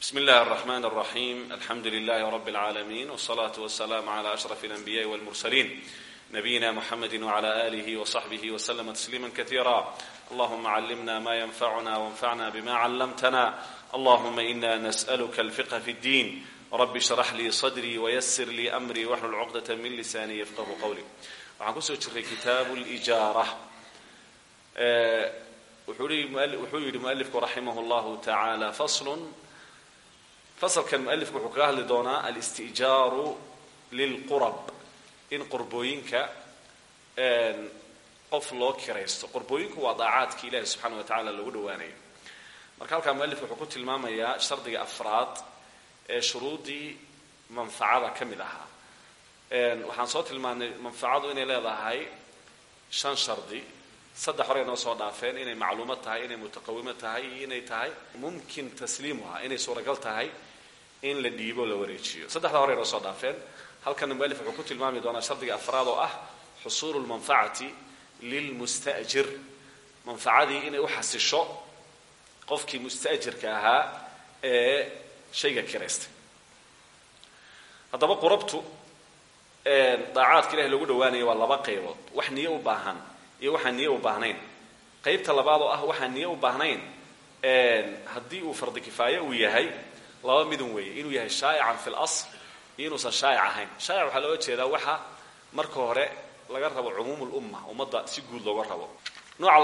بسم الله الرحمن الرحيم الحمد لله رب العالمين والصلاة والسلام على أشرف الأنبياء والمرسلين نبينا محمد وعلى آله وصحبه وسلم تسليما كثيرا اللهم علمنا ما ينفعنا وانفعنا بما علمتنا اللهم إنا نسألك الفقه في الدين رب اشرح لي صدري ويسر لي أمري واحلل عقدة من لساني يفقه قولي waxaan kusoo jiray kitaabu lijaara wuxuu yidhi mualifku raximah llahu tacaala faslun fasalkan mualifku wuxuu kaga hadli doonaa alistijaaru lilqurab. In qurbooyinka qof loo kiraysto. Qurbooyinku waa daacaadki ilahi subxaana wa tacala lagu dhowaanayo. Marka halkaa mualifku wuxuu ku tilmaamayaa shardiga afraad ee shuruudii manfacada ka mid ahaa. Waxaan soo tilmaanay manfacadu inay leedahay shan shardi. Saddex hore noo soo dhaafeen inay macluumad tahay inay mutaqawimo tahay iyo inay tahay mumkin tasliimuha inay suuragal tahay in la dhiibo la wareejiyo saddexda hore noo soo dhaafeen. Halkana mualif wuxuu ku tilmaami doonaa shardiga afraad oo ah xusuulu lmanfacati lilmustajir manfacadii inay u xasisho qofkii mustajirka ahaa ee shayga kiraystay haddaba qurabtu daacaadka ilahi lagu dhawaanaya waa laba qaybood. Wax niyo u baahan iyo waxaan niyo u baahnayn. Qaybta labaad oo ah waxaan niyo u baahnayn haddii uu fardi kifaaye uu yahay laba midun weeye. Inuu yahay shaa'ican fi lasl iyo inuusan shaa'ic ahayn. Laga rabo cumuum lumma ummadda si rabo. Nooca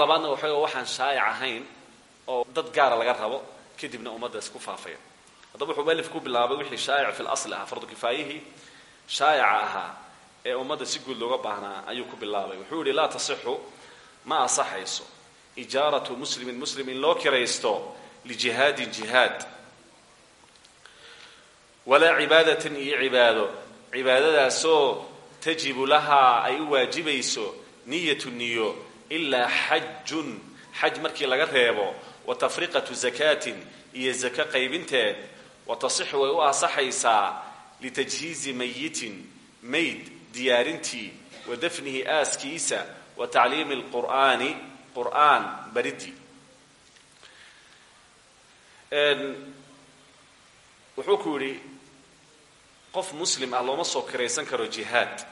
oo dad gaara laga rabo kadibna ummadda isku faafaya. Haddaba wuxuu mualif ku bilaabay wixii shaa'ic fi lasli ahaa fardu kifaayihii shaa'ica ahaa ee ummadda si guud looga baahnaa ayuu ku bilaabay. Wuxuu yihi laa tasixu ma asaxayso. Ijaaratu muslimin muslim in loo kiraysto lijihaadin jihaad walaa cibaadatin iyo cibaado. Cibaadadaasoo tajibu lahaa ay u waajibayso niyatu niyo ilaa xajun xaj markii laga reebo wa tafriqatu zakaatin iyo zako qaybinteed. Wa tasixu way u asaxaysaa litajhiizi mayitin mayd diyaarintii wa dafnihi aaskiisa wa tacliimi lqur'aani qur'aan qof muslim ah looma soo kiraysan karo jihaad.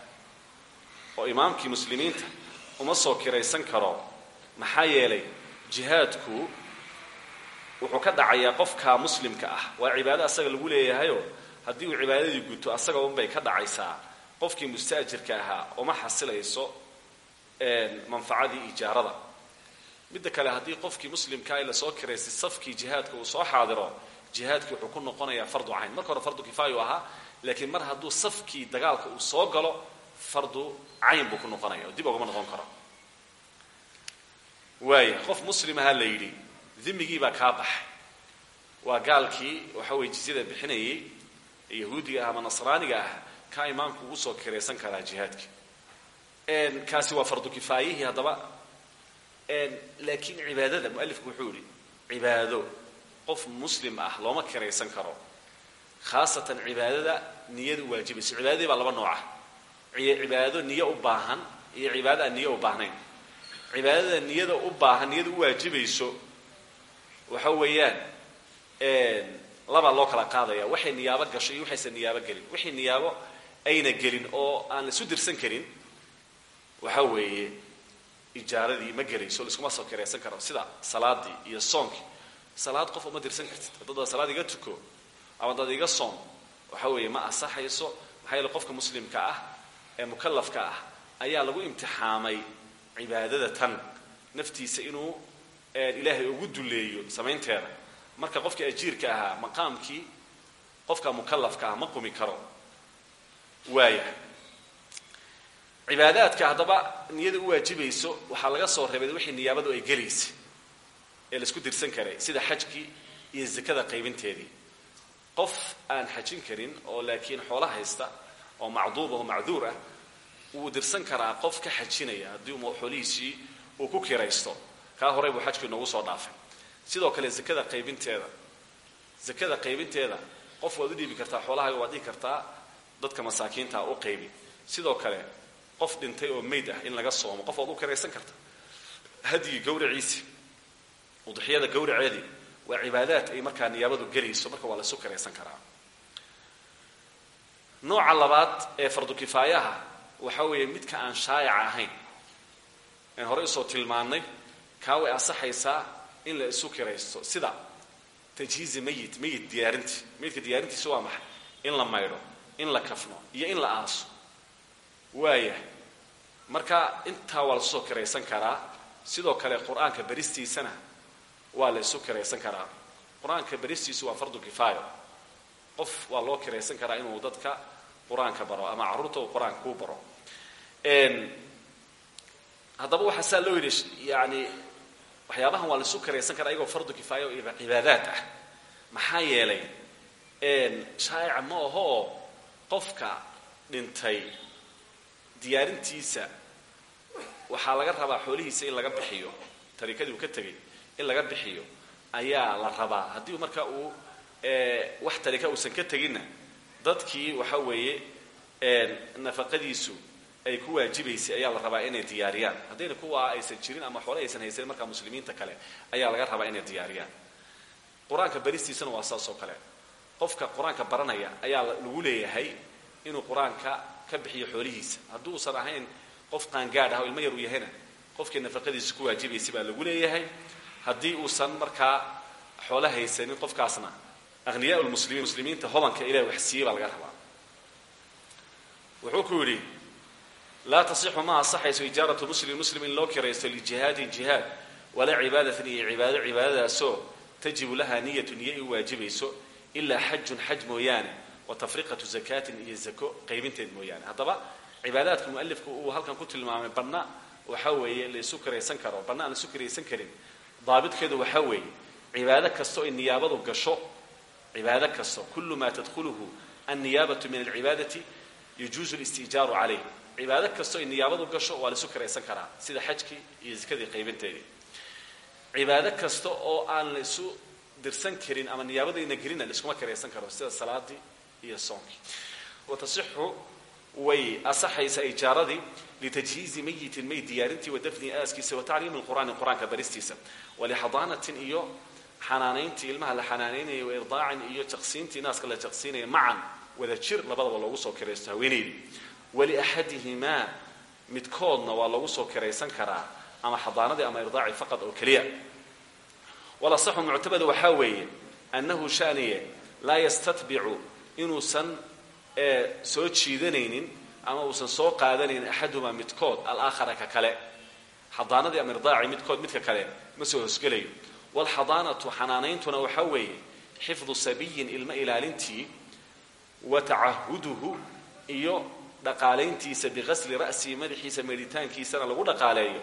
Oo imaamkii muslimiinta uma soo kiraysan karo. Maxaa yeelay jihaadku wuxuu ka dhacayaa qofka muslimka ah. Waa cibaado asaga lagu leeyahayoo haddii uu cibaadadii guto asaga unbay ka dhacaysaa. Qofkii mustaajirka ahaa uma xasilayso manfacadii ijaarada. Midda kale haddii qofkii muslimkaa la soo kiraystay safkii jihaadka uu soo xaadiro jihaadkii wuxuu ku noqonayaa fardu cayn. Marka hore fardu ahaa laakiin mar hadduu safkii dagaalka uu soo galo fardu cayn buu ku noqonaya oo dib ogama noqon karo. Waaya qof muslimaha la yidhi dimigii baa kaa baxay. Waa gaalkii waxa weye jizyada bixinayay yahuudiga ah ama nasraaniga ah kaa imaamku ugu soo kiraysan karaa jihaadkii. Kaasi waa fardu kifaayihii haddaba. Laakiin cibaadada mualifku wuxuu yihi cibaado qof muslim ah looma kiraysan karo khaasatan cibaadada niyada u waajibayso cibaadadii baa laba nooca cibaado niyo u baahan iyo cibaado aan niyo u baahnayn. Cibaadada niyada u baahan niyada u waajibayso waxa weeyaan labaa loo kala qaadaya. Waxay niyaabo gasho iyo waxaysan niyaabo gelin. Wixii niyaabo ayna gelin oo aan la isu dirsan karin waxa weeye ijaaradii ma gelayso laiskuma soo kiraysan karo. Sida salaadii iyo soonkii salaad qof uma dirsan kartid. Haddad salaad iga tuko ama dad iga soom waxa weeye ma asaxayso maxaa yeele qofka muslimka ah ee mukalafka ah ayaa lagu imtixaamay cibaadada tan naftiisa inuu ilaahay ugu duleeyo samaynteeda. Marka qofkii ajiirka ahaa maqaamkii qofka mukalafka ah ma qumi karo. Waaya cibaadaadka haddaba niyada u waajibayso waxaa laga soo reebay wixii niyaabadu ay gelaysa ee la isku dirsan karay sida xajkii iyo zakada qaybinteedii qof aan xajin karin oo laakiin xoolo haysta oo macduub oo macduur ah wuu dirsan karaa qof ka xajinaya haddii xoolihiisii uu ku kiraysto. Kaa horey buu xajkii noogu soo dhaafay. Sidoo kale zakada qaybinteeda zakada qaybinteeda qof waad u kartaa xoolahaaga waad dhihi kartaa dadka masaakiinta u qaybi sidoo kale qof dhintay oo mayd ah in laga soomo qof waad u kiraysan karta. Hadyigii gawraciisi udxiyada waa cibaadaad ay markaa niyaabadu gelayso marka waa la isu kiraysan karaa. Nooca labaad ee fardu kifaayaha waxa weeye midka aan shaayac ahayn. Aan horey u soo tilmaannay kaa way asaxaysaa in la isu kiraysto. Sida tajhiizi mayit mayit diyaarinti mayidka diyaarintiisa waa maxay? In la maydho in la kafno iyo in la aaso. Waaya marka intaa waa la isusoo kiraysan karaa sidoo kale qur'aanka beristiisana waa la isu kiraysan karaa. Qur'aanka waa fardu kifaayo. Qof waa loo kiraysan karaa inuu dadka qur'aanka baro ama carruurta uu qur'aanka kuu baro. Haddaba waxaa saa loo yidhi yani waxyaabahan waa la isu kiraysan karaa iyagoo fardu kifaayo iyo cibaadaad ah. Maxaa yeelay shaa'ica ma aho oo qofka dhintay diyaarintiisa waxaa laga rabaa xoolihiisa in laga bixiyo. Tariikadii uu ka tegay in laga bixiyo ayaa la rabaa. Haddii marka uu wax tariika uusan ka teginna dadkii waxa weeye nafaqadiisu ay ku waajibaysay ayaa la rabaa inay diyaariyaan. Haddayna kuwa aysan jirin ama xoole aysan haysanin markaa muslimiinta kale ayaa laga rabaa inay diyaariyaan. Qur'aanka waa saas kale. Qofka qur'aanka baranaya ayaa lagu leeyahay inuu qur'aanka ka bixiyo xoolihiisa. Haddii uusan ahayn qof qaangaadh ah oo ilmo yar yahayna qofkii nafaqadiisa ku waajibaysay baa lagu leeyahay haddii uusan markaa xoolo haysanin qofkaasna akhniyaa lmuslimiin muslimiinta hodanka ilahi wax siiyey laga rabaa. Wuxuu ku yidhi laa ma asaxayso ijaaratu muslim muslim in loo kiraysto lijihaadin jihaad walaa cibaadatin iyo cibaado cibaadadaasoo tajibu laha niyatu niyo waajibayso ilaa xajun xaj mooyaane wa tafriqatu zakaatin iyo zako qaybinteed mooyaane. Haddaba cibaadaadka mualifku uu halkan ku tilmaamay banna waxa weeye la isu kiraysan karo banna la isu kiraysan karin daabitkeedu waxa weeye cibaado kasta ay niyaabadu gasho cibaado kasta kullu ma tadkhuluhu anniyaabatu min alcibaadati yajuuzu listijaaru calayh. Cibaado kastoo ay niyaabadu gasho waa la isu kiraysan karaa sida xajkii iyo zakadii qaybinteedii. Cibaado kasta oo aan la isu dirsan karin ama niyaabadayna gelina la iskuma kiraysan karo sida salaadii iyo soonkii wa tasixu way asaxaysaa ijaaradii litajhiizi mayitin may diyaarintii wa dafnihi aaskiisa wa tacliimi lqur'aani qur'aanka baristiisa. Walixadaanatin iyo xanaanayntii ilmaha la xanaanaynaya wa irdaacin iyo jaqsiintii naaska la jaqsiinaya macan wada jir labadaba loogu soo kiraysto haweenaydii waliaxadihimaa midkoodna waa lagu soo kiraysan karaa ama xadaanadii ama irdaaci faqad oo keliya. Walasaxu muctabada waxaa weeye annahu shaniye laa yastatbicu inuusan soo jiidanaynin ama uusan soo qaadanaynin axaduhumaa midkood alaakhara ka kale. Xadaanadii ama irdaaci midkood midka kale ma soo hosgelayo. Walxadaanatu xanaanayntuna waxaa weeye xifdu sabiyin ilmo ilaalintii wa tacahuduhu iyo dhaqaalayntiisa biqasli ra'sihi madaxiisa maydhitaankiisana lagu dhaqaaleeyo.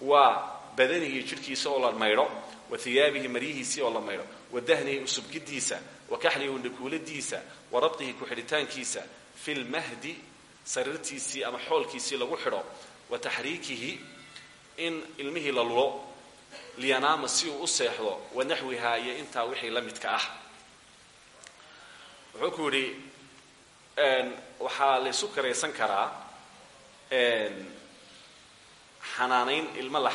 Waa badanihi jidhkiisa oo la maydho wa hiyaabihi maryihiisii oo la maydho wa dahnihi usubgidiisa wa kaxlihi undhakuuladiisa wa rabtihi ku-xidhitaankiisa fi lmahdi sariirtiisii ama xoolkiisii lagu xidho wa taxriikihi in ilmihii la lulo liyanaama si uu u seexdo wa naxwihaa iyo intaa wixii la midka ah. Wuxuu ku yidhi waxaa la isu kiraysan karaa xanaanayn ilmo la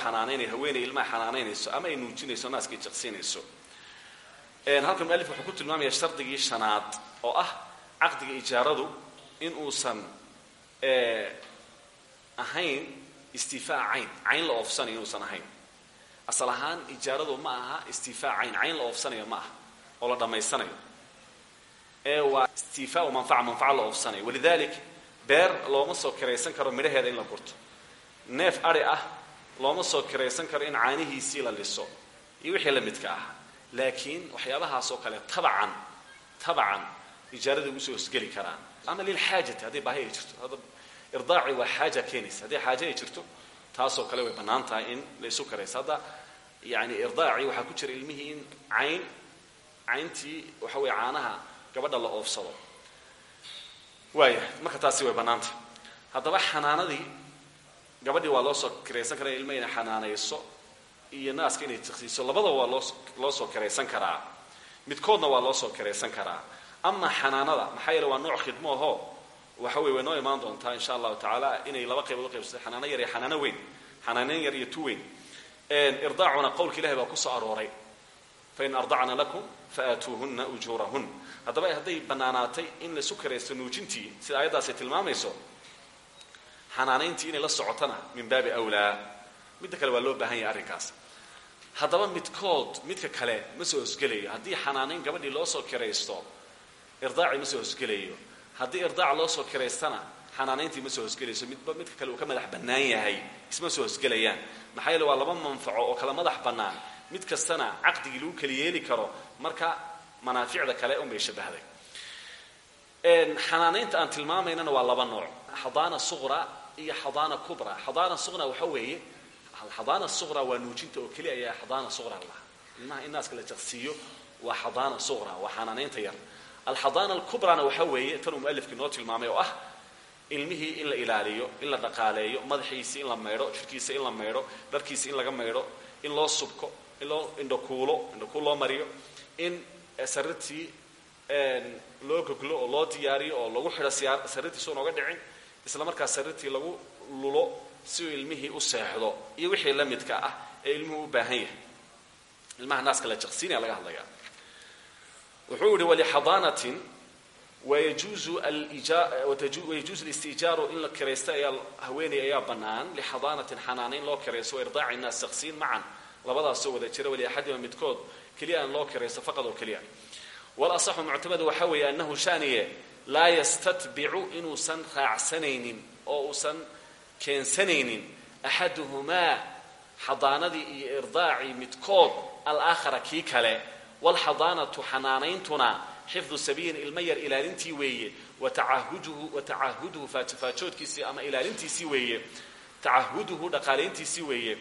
halkan mualif wuxuu ku tilmaamaya shardigii shanaad oo ah caqdiga ijaaradu in uusan ahayn istifaa cayn cayn la oofsanayo inuusan ahayn. Asal ahaan ijaaradu ma aha istifaa cayn cayn la oofsanayo ma aha oo la dhammaysanayo ee waa istifaau manfaca manfaca la oofsanayo. Walidalik beer looma soo kiraysan karo midhaheeda in la gurto. Neef ari ah looma soo kiraysan karo in caanihiisii la liso. Iyo wixii la midka ah laakiin waxyaabahaas oo kale tabacan tabacan ijaarada ugu soo hosgeli karaan. Ama lilxaajati hadday baahi jirto. Hadda irdaaci waa xaaja keenaysa. Haddii xaaje ay jirto taasoo kale way bannaan tahay in la isu karayso hadda irdaaci waxaa ku jira ilmihii in cayn cayntii waxa weye caanaha gabadha la oofsado. Waaya marka taasi way bannaantah haddaba xanaanadii gabadhii waa loo soo kiraysan karaa ilma xanaanayso iyo naaska inay tiqsiiso labadaba waa loo soo kiraysan karaa. Midkoodna waa loo soo kiraysan karaa. Ama xanaanada maxaa yeele waa nooc khidmo ahoo waxa weye way noo imaan doontaa insha allahu tacaala inay laba qaybood u qaybsatay xanaano yar iyo xanaano weyn. Xanaanayn yar iyo tu weyn. Irdaacuna qowlka ilahi baa ku soo arooray. Fain ardacna lakum faatuuhunna ujuurahun haddaba hadday bannaanaatay in laisu karaysto nuujintii sida aayaddaasi tilmaamayso xanaanayntii inay la socotana min baabi awlaa midda kale waa loo baahan yahay arrinkaas. Haddaba midkood midka kale ma soo hosgelayo. Haddii xanaanayn gabadhii loo soo kiraysto irdaaci ma soo hosgelayo. Haddii irdaac loo soo kiraystana xanaanayntii ma soo hosgelayso. Midba midka kale uu ka madax bannaan yahay isma soo hosgelayaan. Maxaa yeele waa laba manfaco oo kala madax bannaan. Mid kastana caqdigii lagu kala yeeli karo marka manaaficda kale unbay shabahday. Xanaanaynta aan tilmaamaynana waa laba nooc. Xadaana suqra iyo xadaana kubra. Xadaana suqra waxa weeye xadaana suqra waa nuujinta oo keliya ayaa xadaana suqra laha ilmaha in naaska la jaqsiiyo waa xadaana suqra waa xanaanaynta yar. Alxadaana alkubrana waxa weeye tan uu mualifkii noo tilmaamay oo ah ilmihii in la ilaaliyo in la dhaqaaleeyo madaxiisii in la maydho jirkiisa in la maydho dharkiisa in laga maydho in loo subko in loo indhakuulo indhakuul loo mariyo in sarirtii loo goglo oo loo diyaariyo oo lagu xidho siyaa sarirtiisu nooga dhicin isla markaas sarirtii lagu lulo si uu ilmihii u seexdo iyo wixii la midka ah ee ilmuhu u baahan yahay. Ilmaha naaska la jaqsiinaya laga hadlaya wuxuu yihi walixadaanatin wayajuuzu listijaaru in la kiraysto ayaa haweeney ayaa bannaan. Lixadaanatin xanaanayn loo kiraysto irdaaci naas jaqsiin macan. Labadaasoo wada jira waliaxadima midkood keliya aan loo faqad oo keliya. Walasaxu muctamadu waxa weeye annahu shaniye laa yastatbicu inuusan raacsanaynin oo uusan keensanaynin axaduhumaa xadaanadii iyo irdaacii midkood alaakhara kii kale. Walxadaanatu xanaanayntuna xifdu sabiilin ilmo yar ilaalintii weeye. Wa tacahuduhu faajoofaajhoodkiisii ama ilaalintiisii weeye. Tacahuduhu dhaqaalayntiisii weeye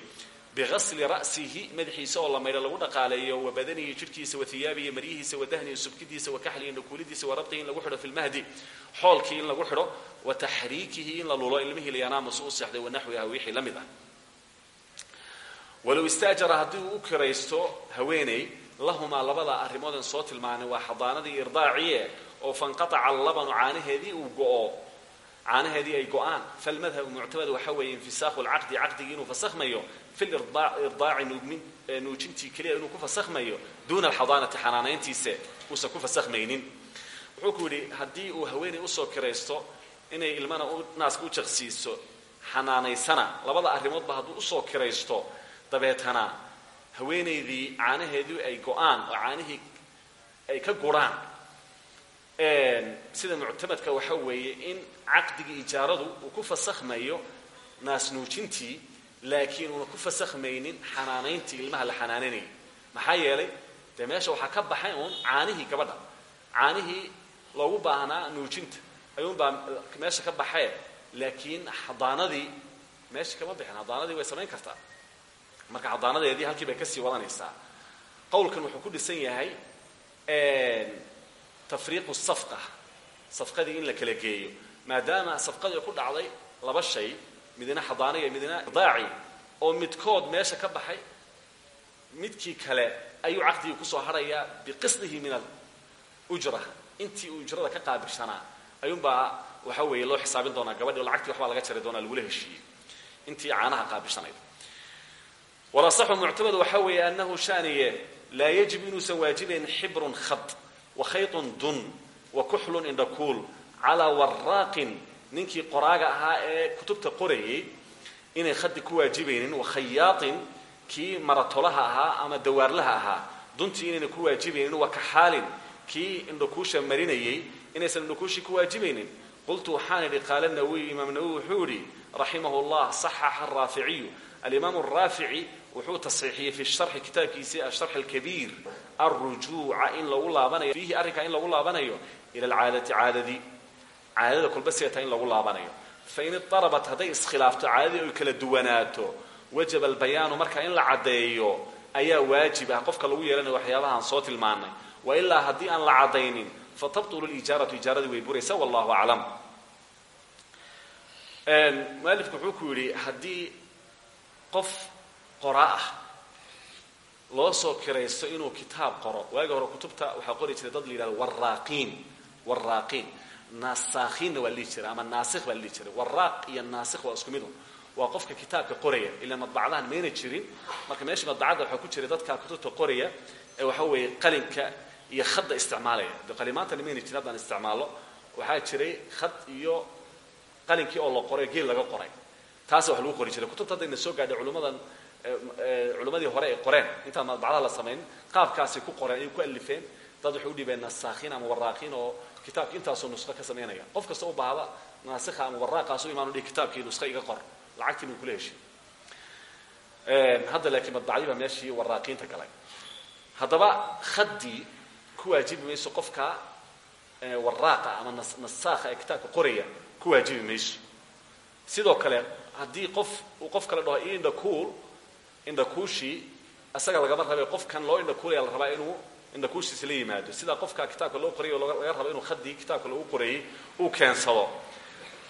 bigasli ra'sihi madaxiisa oo la maydho lagu dhaqaaleeyo wa badanihi jidhkiisa wa hiyaabihi maryihiisa wa dahnihi subkidiisa wa kaxlihi dhakuulidiisa wa rabtihi in lagu xidho fi lmahdi xoolkii in lagu xidho wa taxriikihi in la lulo ilmihii layanaamus u seexday wanaxwiha wixii la mid ah walow istaajara haddii uu u kiraysto haweeney lahumaa labada arrimoodan soo tilmaanay waa xadaanadii irdaaciye oo fanqataca labanu caanaheedii uu go'o caanaheedii ay go'aan falmadhabu muctamad waxa weeye infisaakhu lcaqdi caqdigii inuu fasakhmayo fi lirdaaci nuujintii keliya inuu ku fasakhmayo duuna alxadaanati xanaanayntiise uusan ku fasakhmaynin wuxuu ku yidhi haddii uu haweeney u soo kiraysto inay ilmana naaska u jaqsiiso xanaanaysana labada arrimoodba hadduu u soo kiraysto dabeetana haweenaydii caanaheedii ay go'aan oo caanihii ay ka guraan sida muctamadka waxa weeye in caqdigii ijaaradu uu ku fasakhmayo naas nuujintii laakiin uuna ku fasakhmaynin xanaanayntii ilmaha la xanaananayay maxaa yeelay dee meesha waxaa ka baxay uun caanihii gabadha. Caanihii loogu baahnaa nuujinta. Ayuunbaa meesha ka baxee laakiin xadaanadii meesha kama bixin xadaanadii way samayn kartaa. Marka xadaanadeedii halkii bay ka sii wadanaysaa. Qowlkan wuxuu ku dhisan yahay tafriiqu safqa safqadii in la kala geeyo. Maadaama safqadii ku dhacday laba shay midna xadaana iyo midna daaci oo midkood meesha ka baxay midkii kale ayuu caqdigii ku soo hadhayaa biqisdihi min alujra intii uu ujrada ka qaabilshanaa ayuunbaa waxa weeye loo xisaabin doonaa gabadhi o lacagtii waxbaa laga jari doonaa lagula heshiiyey. Intii caanaha qaabilshanayd walasaxu muctamad waxa weeye annahu shaniye laa yajib inuusan waajibayn xibrun khad wa khayطun dun wa kuxlun indhakuul calaa waraaqin ninkii qoraaga ahaa ee kutubta qorayay inay khadi ku waajibaynin wa khayaaطin kii maratolaha ahaa ama dawaarlaha ahaa. Duntii inayna ku waajibaynin wa kaxaalin kii indhakuusha marinayay inaysan indhakuushii ku waajibaynin. Qultu waxaan idhi qaala nawiy imaam nawowi wuxuu idhi raximahu llah saxaxa araaficiyu alimaam araafici wuxuu tasxiixiyey fi sharxi kitaabkiisii asharx alkabiir alrujuuca in lagu laabanayo fiihi arrinkaa in lagu laabanayo ila alcaadati caadadii caadada kolba seeta in lagu laabanayo. Fain idarabat hadday iskhilaafto caadadii oy kala duwanaato wajaba albayaanu marka in la caddeeyo ayaa waajib ah. Qofka lagu yeelanayo waxyaabahaan soo tilmaanay wa ilaa haddii aan la caddaynin fatabtulu lijaaratu ijaaradii way buraysa wallahu aclam. Mualifku wuxuu ku yidhi qof qoraa ah loo soo kiraysto inuu kitaab qoro waagi hore kutubta waxaa qori jiray dad la yidhahdo waraaqiin naasakhiinna waa la dhihi jiray ama naasikh baa la dhihi jiray waraaq iyo naasikh waa isku midu waa qofka kitaabka qoraya ilaa madbacadahan mayna jirin. Marka meesha madbacadda waxaa ku jiray dadkaa kutubta qoraya ee waxa weeye qalinka iyo khadda isticmaalaya. De qalimaanta nimayna jirin haddaan isticmaallo waxaa jiray khad iyo qalinkii oo la qoray geel laga qoray. Taasa wax lagu qori jiray. Kutubta haddayna soo gaadhay culummadan culimmadii hore ay qoreen. Intaan madbacdaha la samayn qaabkaasay ku qoreen ayay ku alifeen. Dad waxay u dhibeen nasaakhiin ama waraaqiin oo kitaabka intaasoo nusqo ka samaynaya qof kasta u baahda naasikha ama waraaqaasu imaanu dhihi kitaabkii nusqo iga qor. Lacagtii buu kula heshay hadda laakiin madbacdii baa meeshii waraaqiinta galay. Haddaba khaddii ku waajibi mayso qofka waraaqa ama nasaakha ee kitaabka qoraya ku waajibi mayso. Sidoo kale haddii qof uu qof kale dhaho indhakuul indhakuushii isaga lagama rabay qofkan loo indhakuulaya la rabaa inuu indhakuushiisa la yimaado. Sidaa qofka kitaabka loo qorayo laga rabo inuu khadii kitaabka lagu qoreeyey uu keensado.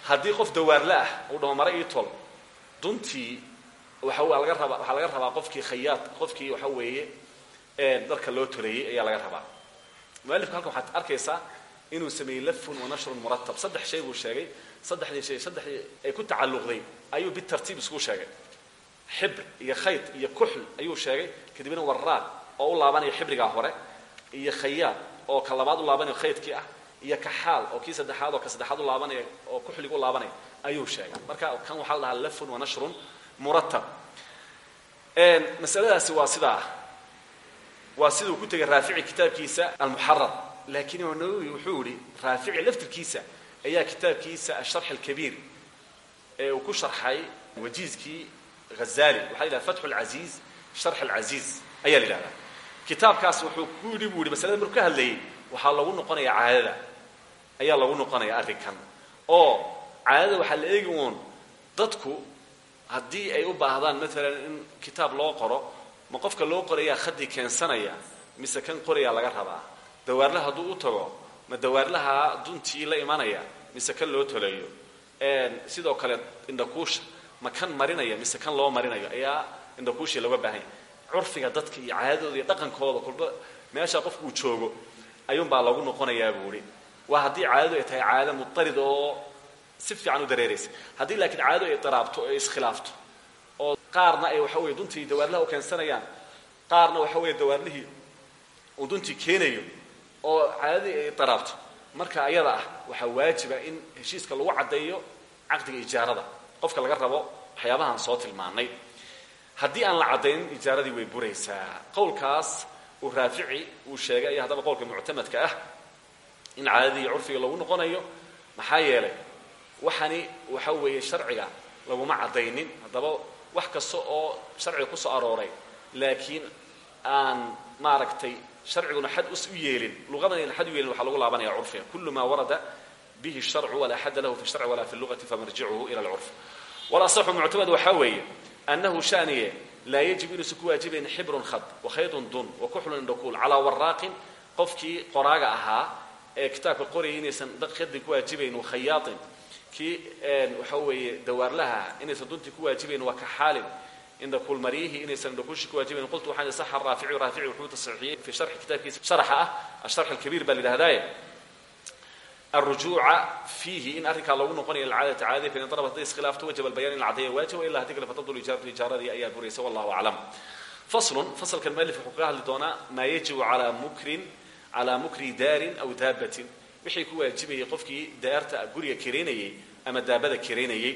Haddii qof dawaarle ah uu dhaho mare ii tol duntii waxa laga rabaa waxaa laga rabaa qofkii khayaad qofkii waxa weeye dharka loo toleeyey ayaa laga rabaa. Mualifka halkan waxaad arkaysaa inuu sameeyey lafun wa nashrun muratab saddex shay buu sheegay. Saddexdii shay saddexdii ay ku tacalluqday ayuu bitartiib isku sheegay. Xibr iyo khayd iyo kuxl ayuu sheegay. Kadibna waraaq oo u laabanaya xibrigaa hore iyo khayaad oo ka labaad u laabanaya khaydkii ah iyo kaxaal oo kii saddexaad oo ka saddexaad u laabanaya oo kuxlig u laabanaya ayuu sheegay. Marka kan waxaa la dhahaa lafun wa nashrun muratab masaladaasi waa sidaa. Waa siduu ku tegay raafici kitaabkiisa almuxarar laakiin imaam nawowi wuxuu yihi raafici laftirkiisa ayaa kitaabkiisa asharx alkabiir ee uu ku sharxay wajiizkii hazali waxa la yidhaha fatxu alcaziiz sharx alcaziiz ayaa la yidhahdaa kitaabkaas wuxuu ku yidhi buu yihi masalada markuu ka hadlayay lagu noqonaya caadada. Ayaa lagu noqonaya arrinkan. Oo caadada waxaa la eegi dadku haddii ay u baahdaan maalan in kitaab loo qoro ma qofka loo qorayaa khadii keensanaya mise kan qorayaa laga rabaa? Dawaarlaha hadduu u tago ma dawaarlaha duntii la imanaya mise kan loo toleeyo? Sidoo kale indhakuusha ma kan marinaya mise kan loo marinayo? Ayaa indhakuushii looga baahan curfiga dadka iyo caadadooda iyo dhaqankooda kolba meesha qofku uu joogo ayuunbaa lagu noqonayaa buu ihi waa haddii caadadu ay tahay caado mutarida oo si fiican u dareeraysa. Haddii laakiin caadadu ay daraabto ay iskhilaafto oo qaarna ay waxa weye duntii dawaarlaha u keensanayaan qaarna waxa weeye dawaarlihii uu duntii keenayo oo caadadii ay daraabto. Marka ayada ah waxaa waajiba in heshiiska lagu caddeeyo caqdiga ijaarada. Qofka laga rabo waxyaabahaan soo tilmaanay haddii aan la caddaynin ijaaradii way buraysaa. Qowlkaas uu raafici uu sheegay ayaa haddaba qowlka muctamadka ah in caadadii iyo curfiga lagu noqonayo. Maxaa yeelay waxani waxa weeye sharciga laguma caddaynin. Haddaba wax kasta oo sharciga ku soo arooray laakiin aan maaragtay sharciguna xad u yeelin luqadan ayna xad u yeelin waxaa lagu laabanaya curfiga. Kullu maa warada bihi sharcu walaa xadda lahu fi sharci walaa fi lugati famarjicuhu ila alcurf walasaxu muctamad waxaa weeye annahu shaniye laa yajib inuusan ku waajibayn xibrun khad wakhaydun dun wakuxlun indhakuul calaa waraaqin qofkii qoraaga ahaa ee kitaabka qorayay inaysan khadin ku waajibayn wakhayaatin kii waxa weeye dawaarlaha inaysan duntii ku waajibayn waa ka xaalin indhakuul maryihii inaysan indhakuushi ku waajibayn qultu waxaan saxa raafici raafici wuxuu tasxiixiyey fi sharxi kitaabkiisa sharaxa ah asharx alkabiir baa la yidhahdaaye arujuuca fiihi in arrinkaa lagu noqonayo alcaadati caadaya fain darabat haday iskhilaafto wajaba albayan in caddeeya waajiba ilaa haddii kale fatadul ijaaratu ijaaradii ayaa buraysa wallahu aclam faslun faslkan mualif wuxuu kaga hadli doonaa maa yajibu calaa mukrin calaa mukri daarin aw daabatin wixii ku waajibayay qofkii daarta guriga keraynayey ama daabada keraynayey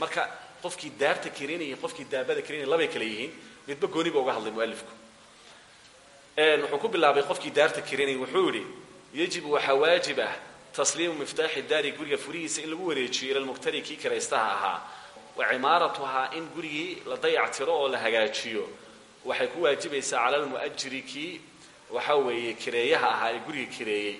marka qofkii daarta keraynayay qofkii daabada keraynayay labay kale yihiin midba gooni ba uga hadlay mualifku wuxuu ku bilaabay qofkii daarta keraynayay wuxuu yidhi yajibu waxaa waajib ah tasliimu miftaaxi daari guriga furihiisa in lagu wareejiyo ila lmuqtari kii kiraystaha ahaa. Wa cimaaratuhaa in gurigii la dayactiro oo la hagaajiyo. Waxay ku waajibaysaa cala almu'ajiri kii weeye kireeyaha ahaa ee guriga kireeyey.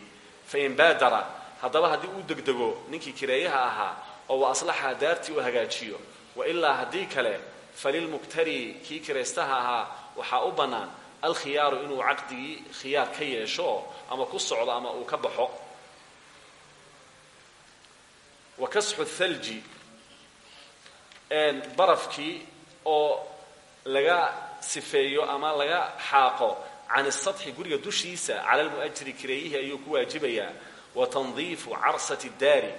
Fain baadara haddaba uu degdego ninkii kireeyaha ahaa oo wa aslaxa daartii uu hagaajiyo. Wa ilaa haddii kale falilmuqtari kii kiraystaha ahaa waxaa u bannaan alkhiyaaru inuu caqdigii khiyaar ka yeesho ama ku socdo ama uu ka baxo wa kasxu thalji. Barafkii oo laga sifeeyo ama laga xaaqo can isadxi guriga dushiisa cala lmu'ajiri kireeyihi ayuu ku waajibayaa. Wa tandiifu carsati daari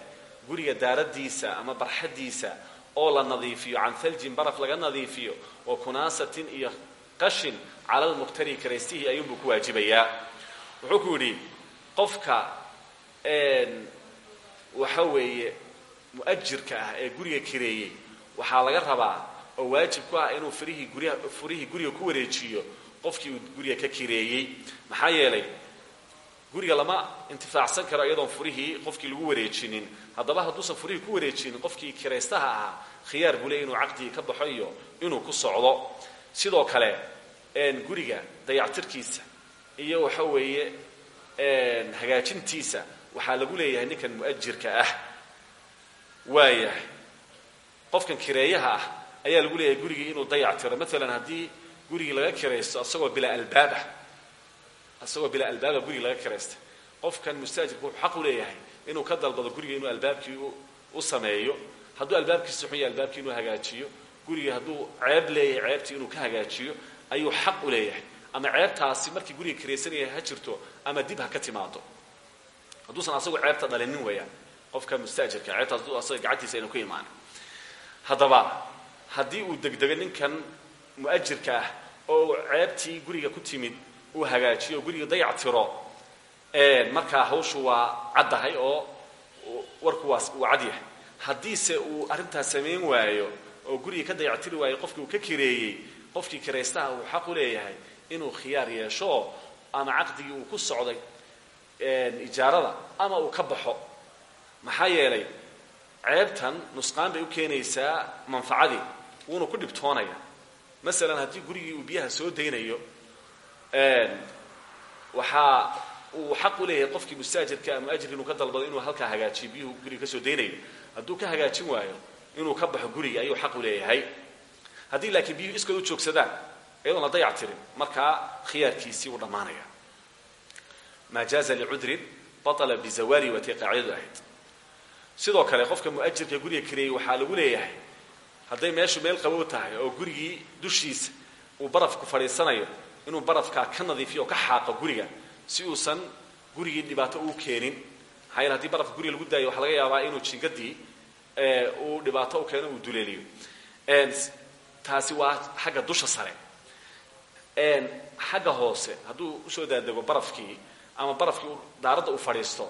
guriga daaradiisa ama barxadiisa oo la nadiifiyo can haljin baraf laga nadiifiyo wa kunaasatin iyo qashin cala lmuqhtari karaystihii ayuunbuu ku waajibayaa. Wuxuu ku yidhi qofka waxa weeye mu'ajirka ah ee guriga kireeyey. Waxaa laga rabaa oo waajib ku ah inuu firihii guryaha furihii guriga ku wareejiyo qofkii uu guriga ka kireeyey. Maxaa yeelay guriga lama intifaacsan karo iyadoon furihii qofkii lagu wareejinin. Haddaba hadduusan furihii ku wareejinin qofkii kiraystaha ahaa khiyaar buu leey inuu caqdigii ka baxo iyo inuu ku socdo. Sidoo kale guriga dayactirkiisa iyo waxa weeye hagaajintiisa waxaa lagu leeyahay ninkan mu'ajirka ah waayahay. Qofkan kireeyaha ah ayaa lagu leeyahay gurigii inuu dayactiro maalan haddii gurigii laga kiraysto asagoo bilaa albaab ah isagoo albaaba guriga laga kiraystay qofkan mustaajirku xaq u leeyahay inuu ka dalbado guriga inuu albaabkii u sameeyo. Hadduu albaabkiisa xun yahay albaabkii inuu hagaajiyo guriga hadduu ceeb leeyahay ceebtii inuu ka hagaajiyo ayuu xaq u leeyahay. Ama ceebtaasi markii guriga kiraysanaya ha jirto ama dib ha ka timaado hadduusan asagoo ceebta dhalinin weeyaan qofka mustaajirka ceebtaas hadduu asaga gacantiisa aynu ku imaanin haddaba haddii uu degdego ninkan mu'ajirka ah oo ceebtii guriga ku timid uu hagaajiyo guriga dayac tiro markaa hawshu waa caddahay oo warku waa uu cad yahay. Haddiise uu arrintaas samayn waayo oo guriga ka dayactiri waayo qofkii uu ka kireeyey qofkii kiraystaha uu xaq u leeyahay inuu khiyaar yeesho ama caqdigii uu ku socday ijaarada ama uu ka baxo maxaa yeelay ceebtan nusqaan bay u keenaysaa manfacadii. Wuuna ku dhibtoonaya. Masalan haddii gurigii uu biyaha soo daynayo waxaa uu xaq u leeyahay qofkii mustaajirka ama ajir inuu ka dalbado inuu halkaa hagaajiyo biyuhu guriga ka soo daynayo. Hadduu ka hagaajin waayo inuu ka baxo guriga ayuu xaq u leeyahay. Haddii laakiin biyuhu iskood u joogsadaan iyadoon la dayac tirin markaa khiyaarkiisii uu dhammaanaya. Maa jaaza licudrin batala bizawaali watay qaacidadu ahayd sidoo kale qofka mu'ajirka guriga kareeyey waxaa lagu leeyahay hadday meeshu meel qabow tahay oo gurigii dushiisa uu barafku fadhiisanayo inuu barafkaa ka nadiifiyo ka xaaqo guriga si uusan gurigii dhibaato uu keenin. Maxaa haddii barafka guriga lagu daayo waxaa laga yaabaa inuu jingadii uu dhibaato u keeno uu duleeliyo. Taasi waa xagga dusha sare. Xagga hoose hadduu u soo daadego barafkii ama barafkii daaradda uu fadhiisto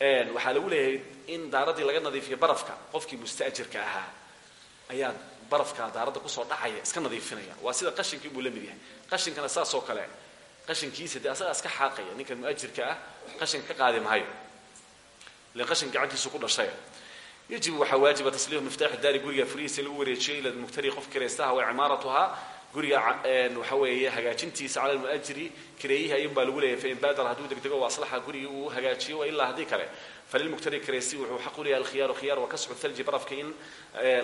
waxaa lagu leeyahay in daaraddii laga nadiifiyo barafka qofkii musta'jirka ahaa ayaa barafka daaradda ku soo dhacaya iska nadiifinaya. Waa sida qashinkii buu la mid yahay. Qashinkana saas oo kale qashinkiisa dee asagaa iska xaaqaya ninkan mu'ajirka ah qashinka ka qaadi maayo. Ilan qashin gacantiisu ku dhashay. Yajibu waxaa waajiba tasliihu miftaaxi daari guriga furihiisa in lagu wareejiyo ila muktari qof kiraystaha wa cimaaratuhaa guriga waxa weeye hagaajintiisa cala lmu'ajiri kireeyihi ayun baa lagu leeyahay fain baadara hadduu degdego aslaxa gurigii uu hagaajiyo ilaa haddii kale. Falilmuktari kiraysti wuxuu xaq u leeyahay alkhiyaaru khiyaar wa kasxu thalji barafka in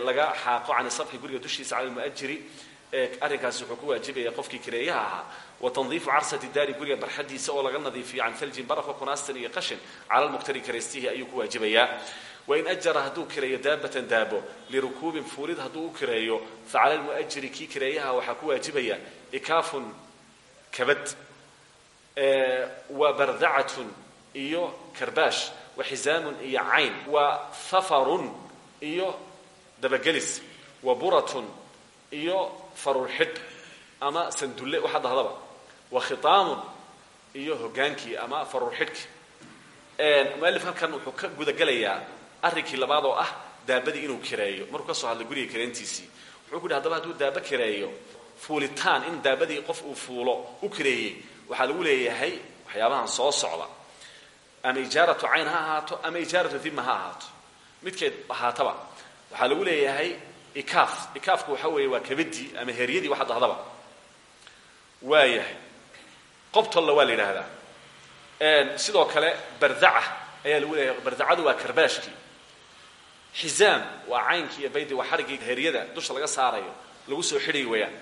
laga xaaqo can sadxi guriga dushiisa cala lmu'ajiri arrinkaasi wuxuu ku waajibaya qofkii kireeyaha ahaa. Wa tandiifu carsati daari guriga barxadiisa oo laga nadiifiyo can thaljin barafka kunaastan iyo qashin. Cala lmuktari kiraystihi ayuu ku waajibayaa wain ajara hadduu kireeyo daabatan daabo lirukuubin fuulid hadduu u kireeyo facala lmu'ajiri kii kireeyaha waxaa ku waajibaya ikaafun kabad wa bardacatun iyo karbaash wa xisaamun iyo cayn wa hafarun iyo dabagelis wa buratun iyo faruur xidh ama sandulle waxaa dahdaba wa khitaamun iyo hogaankii ama faruur xidhki mualif halkan wuxuu ka gudagelayaa arrinkii labaad oo ah daabadii inuu kireeyo. Markuu ka soo hadlay guriga kireyntiisii wuxuu ku yidhi hadaba hadduu daaba kireeyo fuulitaan in daabadii qof uu fuulo u kireeyey waxaa lagu leeyahay waxyaabahan soo socda. Ama ijaaratu cayn ha ahaato ama ijaaratu dhima ha ahaato. Midkeed ahaataba waxaa lagu leeyahay ikaaf. Ikaafku waxa weeye waa kabadii ama heryadii waxa dahdaba waayahay. Qobtolla waa la yidhaahdaa. Sidoo kale bardaca ayaa lagu leeyahay. Bardacadu waa karbaashkii xizaam waa caynkii iyo baydii waa xadhiggii heryada dusha laga saarayo lagu soo xidhay weeyaan.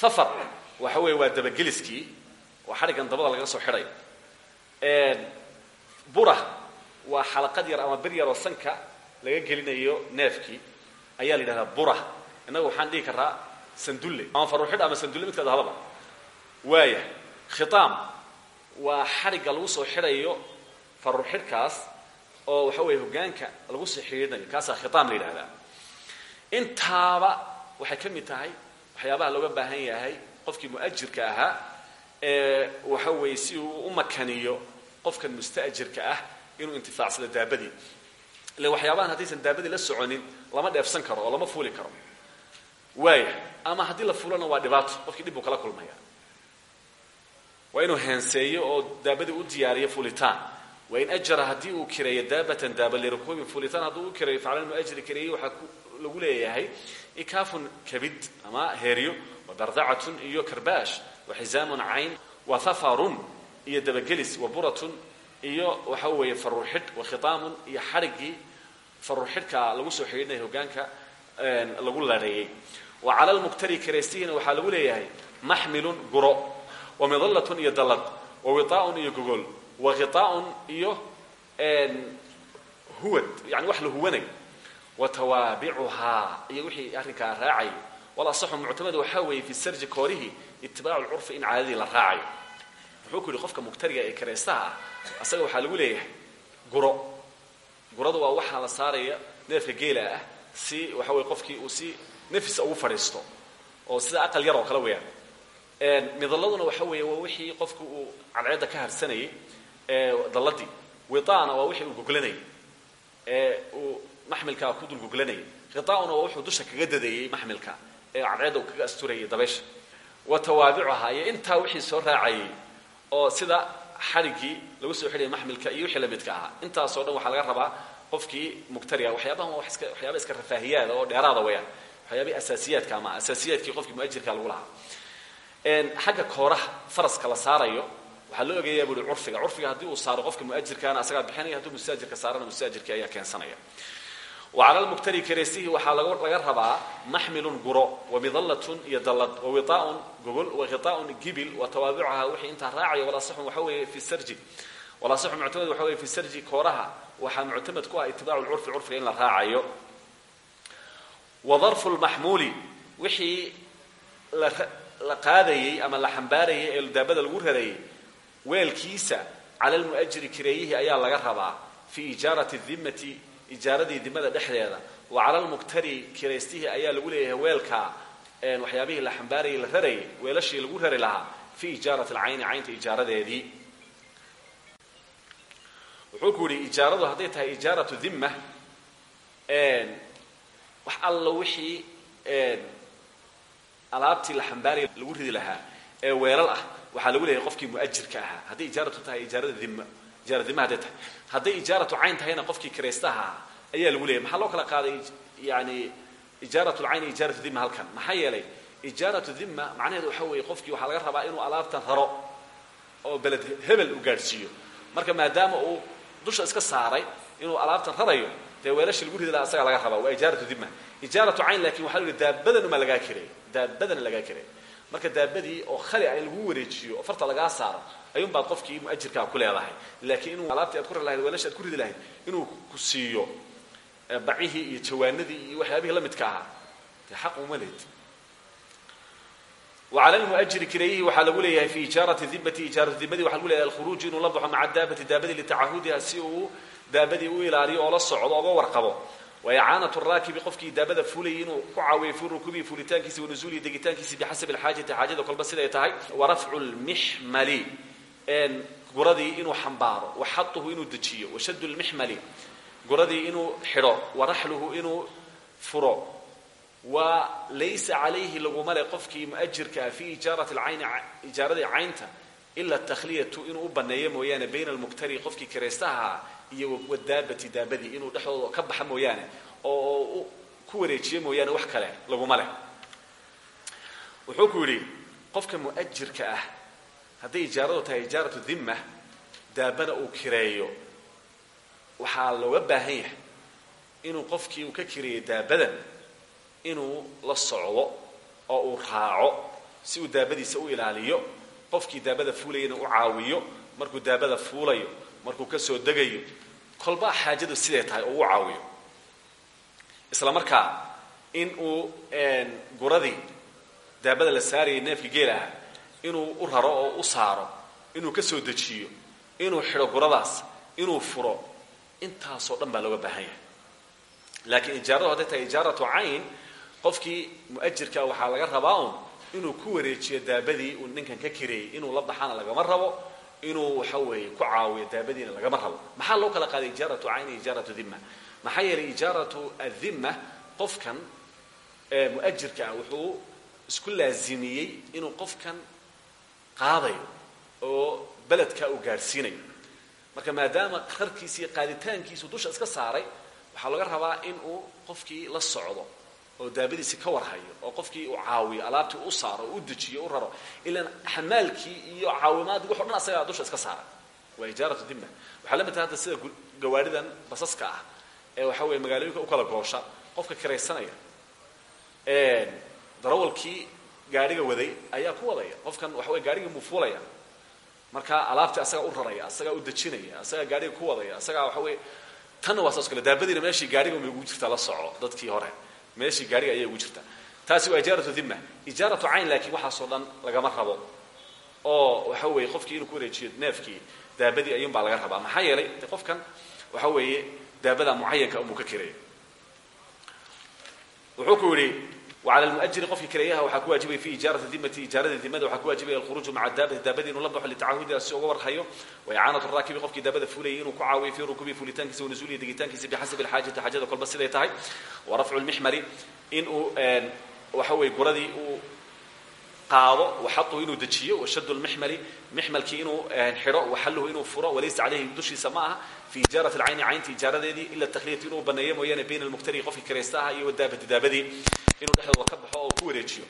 Hafar waxa weeye waa dabageliskii waa xadhiggan dabada laga soo xidhay. Bura waa xalaqad yar ama bir yaroo sanka laga gelinayo neefkii. Ayaa la yidhahdaa bura. Innaga waxaan dhihi karaa sandulle. Ama faruuxidh ama sandulle midkaad hadaba. Waaya khitaam waa xadhigga lagu soo xidhayo faruurxidhkaas oo waxa weeye hogaanka lagu sii xidhiidhnayo kaasaa khitaam la intaaba waxay ka tahay waxyaabaha looga baahan yahay qofkii mu'ajirka ahaa ee waxa weeye si uu u makaniyo qofkan musta'jirka ah inuu intifaacsado daabadii. Ile waxyaabahan haddaysan daabadii la soconin lama dheefsan karo lama fuuli karo. Waaya ama haddii la fulona waa dhibaato qofkii dhib buu kala kulmaya. Waa inuu oo daabadii u diyaariyo fulitaan wain ajara haddii uu kireeyo daabatan daaba lirukuubin fulitaan hadduu u kireeyo faclan muajiri kireeyey waxaa lagu leeyahay ikaafun kabid ama heeryo wadardacatun iyo karbaash waxizaamun cayn wathafarun iyo dabagelis waburatun iyo waxa weeye faruuxidh wakhitaamun iyo xadhiggii faruuxidhka lagu soo xidhinaya hogaanka lagu lareeyey wa cala lmuqtari kiraystihiina waxaa lagu leeyahay maxmilun guro wamidallatun iyo dallad wawiaaun iyo gogol wakhitaaun iyo huwad yani wax la huwanay watawaabicuhaa iyo wixii arrinkaa raacayay walasaxu muctamad waxaa weeye fi sarji koorihi itibaacu lcurfi in caadadii la raacayo wuxuu ku yidhi qofka muqtariga ee kiraystaha ah asaga waxaa lagu leeyahay guro guradu waa waxaa la saaraya neefka geela ah si waxa weye qofkii uu si nafisa ugu fadhiisto oo sida aqal yar oo kale weeyaan midalladuna waxa weeye waa wixii qofku uu cadceedda ka harsanayay dalladii wiaana waa wixii uu goglanayay ee uu maxmilkaa ku dul goglanayay khitaauna waa wuxuu dusha kaga dadeeyey maxmilka. Ee cadceedda kaga asturayay dabaysha. Wa tawaabicuhaa iyo intaa wixii soo raacayay oo sida xadhiggii lagu soo xidhayay maxmilka iyo wixii lamidka ahaa. Intaasoo dhan waxaa laga rabaa qofkii muqtariga waxyaabahan waa iska waxyaaba iska rafaahiyaada oo dheeraada wayaan waxyaabihii asaasiyaadka ama asaasiyaadkii qofkii muajirka lagu lahaa. Xagga kooraha faraska la saarayo waxaa loo ogeeyaa buui curfiga. Curfiga haddii uu saaro qofka muajirkaana asagaa bixinaya hadduu mustaajirka saarana mustaajirkii ayaa keensanaya. Wa cala lmuqtari kareysihi waxaa laga rabaa maxmilun guro wamidallatun iyo dallad wawiaaun gogol wakhitaaun gibil wa tawaabicuhaa wixii intaa raacaya walasaxun waxa weeye fi sarji. Walasaxu muctamad waxa weye fi sarji kooraha waxaa muctamad ku ah itibaacu lcurfi curfiga in la raacayo. Wa darfu lmaxmuuli wixii la qaadayey ama la xambaarayay ee daabada lagu rarayay weelkiisa cala lmu'ajiri kireeyihii ayaa laga rabaa fii ijaarati dimmati ijaaradii dimada dhexdeeda. Wa cala lmuqtari kiraystihii ayaa lagu leeyahay weelka waxyaabihii la xambaarayay la rarayay weelashii lagu rari lahaa fii ijaarati alcayni caynta ijaaradeedii. Wuxuu ku yidhi ijaaradu hadday tahay ijaaratu dimma wax alla wixii alaabtii la xambaaraya lagu ridi lahaa ee weelal ah waxaa lagu leeyahay qofkii muajirka ahaa. Hadday ijaaratu tahay ijaarada dim ijaara dima hadday tahay. Hadday ijaaratu cayn tahayna qofkii kiraystaha ahaa ayaa lagu leeyahay. Maxaa loo kala qaaday? Yani ijaaratu lcayn iyo ijaaratu dima halkan. Maxaa yeelay? Ijaaratu dima macnaheedu waxa weeye qofkii waxaa laga rabaa inuu alaabtan raro oo beled hebel u gaadhsiiyo. Marka maadaama uu dusha iska saaray inuu alaabtan rarayo dee weelasha lagu ridi laha asagaa laga rabaa. Waa ijaaratu dima ijaaratu cayn laakiin waxa la yihi daabadan uma lagaa kireey daabadana lagaa kireey marka daabadii oo khali ah lagu wareejiyo farta lagaa saaro ayuun baad qofkii ajirkaa ku leedahay. Laakiin inuu alaabtii aad ku ri lahayd ku ridi inuu ku siiyo eh, bacihii iyo jawaanadii iyo waxyaabihii la midka ahaa. Dee xaq uma leed. Wacala lmuajiri kirayihi waxaa lagu leeyahay fi ijaarati dibati ijaaratu dibadii waxa lagu leeyahay alkhuruuju inuu la baxo maca daabati daabadii ah si uu daabadii u ilaaliyo oo la socdo oga warqabo wacaanat raakibi qofkii daabada fulayay inuu ku caawiyo fii rukubihi fulitaankiisi wanusuulihi degitaankiisi bixasabi alxaajati xaajada kolba siday tahay. Wa rafcu lmixmali guradii inuu xambaaro wa xatuhu inuu dejiyo wa shadu lmixmali guradii inuu xidho wa raxluhu inuu furo. Wa laysa calayhi laguma le qofkii muajirkaa fii ijaarati lcayni ijaarada caynta ila takhliyatu inuu u baneeyo mooyaane bayna almuqtari qofkii kiraystaha iyo wadaabati daabadii inuu dhexdooda ka baxa mooyaane oo ku wareejiyo mooyaane wax kale laguma leh. Wuxuu ku yidhi qofka muajirka ah hadday ijaaradu tahay ijaaratu dimma daabana uu kireeyo waxaa looga baahan yahay inuu qofkii uu ka kireeyo daabadan inuu la socdo oo uu raaco si uu daabadiisa u ilaaliyo qofkii daabada fuulayana u caawiyo markuu daabada fuulayo markuu ka soo degayo kolba xaajadu siday tahay oo u caawiyo? Isla markaa in uu guradii daabada la saarayay neefka geel ah inuu u raro oo u saaro inuu ka soo dejiyo inuu xidho guradaas inuu furo intaasoo dhan baa looga baahan yahay. Laakiin ijaaradu hadday tahay ijaaratu cayn qofkii mu'ajirka waxaa laga rabaa un inuu ku wareejiyo daabadii uu ninkan ka kireeyey inuu la baxana lagama rabo inuu waxa weeye ku caawiyo daabadiina lagama rabo. Maxaa loo kala qaaday ijaaratu cayn ijaaratu dhimma? Maxaa yeelay ijaaratu adhimma qofkan mu'ajirka ah wuxuu isku laazimiyey inuu qofkan qaadayo oo beledka uu gaadhsiinayo marka maadaama rarkiisa iyo qaaditaankiisu dusha iska saaray waxaa laga rabaa in qofkii la socdo oo daabadiisi ka warhayo oo qofkii uu caawiyo alaabtii u saaro u dejiyo u raro ilaan xamaalkii iyo caawimaadii waxo dhan asagaa dusha iska saara. Waa ijaaratu dimma. Waxaa la mid tahay hadda sida basaska ah ee waxa weeye magaalooyinka u kala goosha qofka kiraysanaya darawalkii gaadhiga waday ayaa ku wadaya. Qofkan waxa weye gaadhigii muu marka alaabtii asagaa u raraya asagaa u dejinaya asagaa gaadhiga ku wadaya asagaa waxa weye tanna waa saas kale. Daabadiina meeshii gaadhiga may ugu jirtaa la soco dadkii hore meeshii gaadhiga ayay ugu jirtaa. Taasi waa ijaaratu dhimma. Ijaaratu cayn laakiin waxaasoo dhan lagama rabo. Oo waxa weeye qofkii inuu ku wareejiyo neefkii daabadii ayuun baa laga rabaa. Maxaa yeelay de qofkan waxa weeye daabada mucayanka umuu ka kireeya wuxuu ku yidhi وعلى المؤجر qofkii kireeyaha waxaa ku waajibaya fi ijaarati dimati ijaarada dimada waxaa ku waajibaya alkhuruuju maca daabati daabadii inuu la baxo litacahudi si uga warhayo waicaanatu raakibi qofkii daabada fuulayay inuu ku caawiyo fii rukubi fuulitaankiisa wanusuulihi degitaankiisa bixasabi alxaajati xaajada kolba siday tahay warafcu lmixmari in uu waxa weeye guradii uu qaado waxaطhu inuu dejiyo washadu lmixmali mixmalkii inuu xidho waxaluhu inuu furo walaysa calayhi dushiisa ma fi ijaarati alcayni caynta ijaaradeedii ila takhliyati inuu baneeyo mooyaane bayna almuktari qofkii kiraysta iyo wadaabati daabadii. Inuu dhexdooda ka oo ku wareejiyo.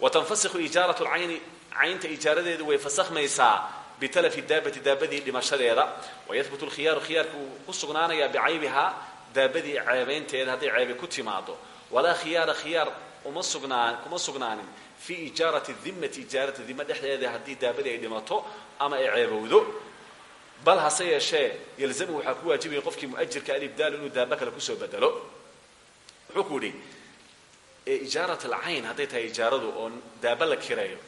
Watanfasikhu ijaaratu lcayni caynta ijaaradeedu way fasakhmaysaa bitalafi daabati daabadii dhimashadeeda. Wayahbutu lkhiyaaru khiyaarku uu ku sugnaanayaa bicaybihaa daabadii ceebaynteeda hadday ceebe ku timaado walaa khiyaara khiyaar uma sugnaan kuma sugnaanin fi ijaarati dimati ijaarati dima dhexdeeda haddii daabadii ay dhimato ama ay ceebowdo. Bal hase yeeshee yalzamu waxaa ku waajibaya qofkii muajirka alibdaalu inuu daaba kale ku soo bedelo. Wuxuu ku yidhi ijaarat alcayn hadday tahay ijaaradu oo daaba la kireeyo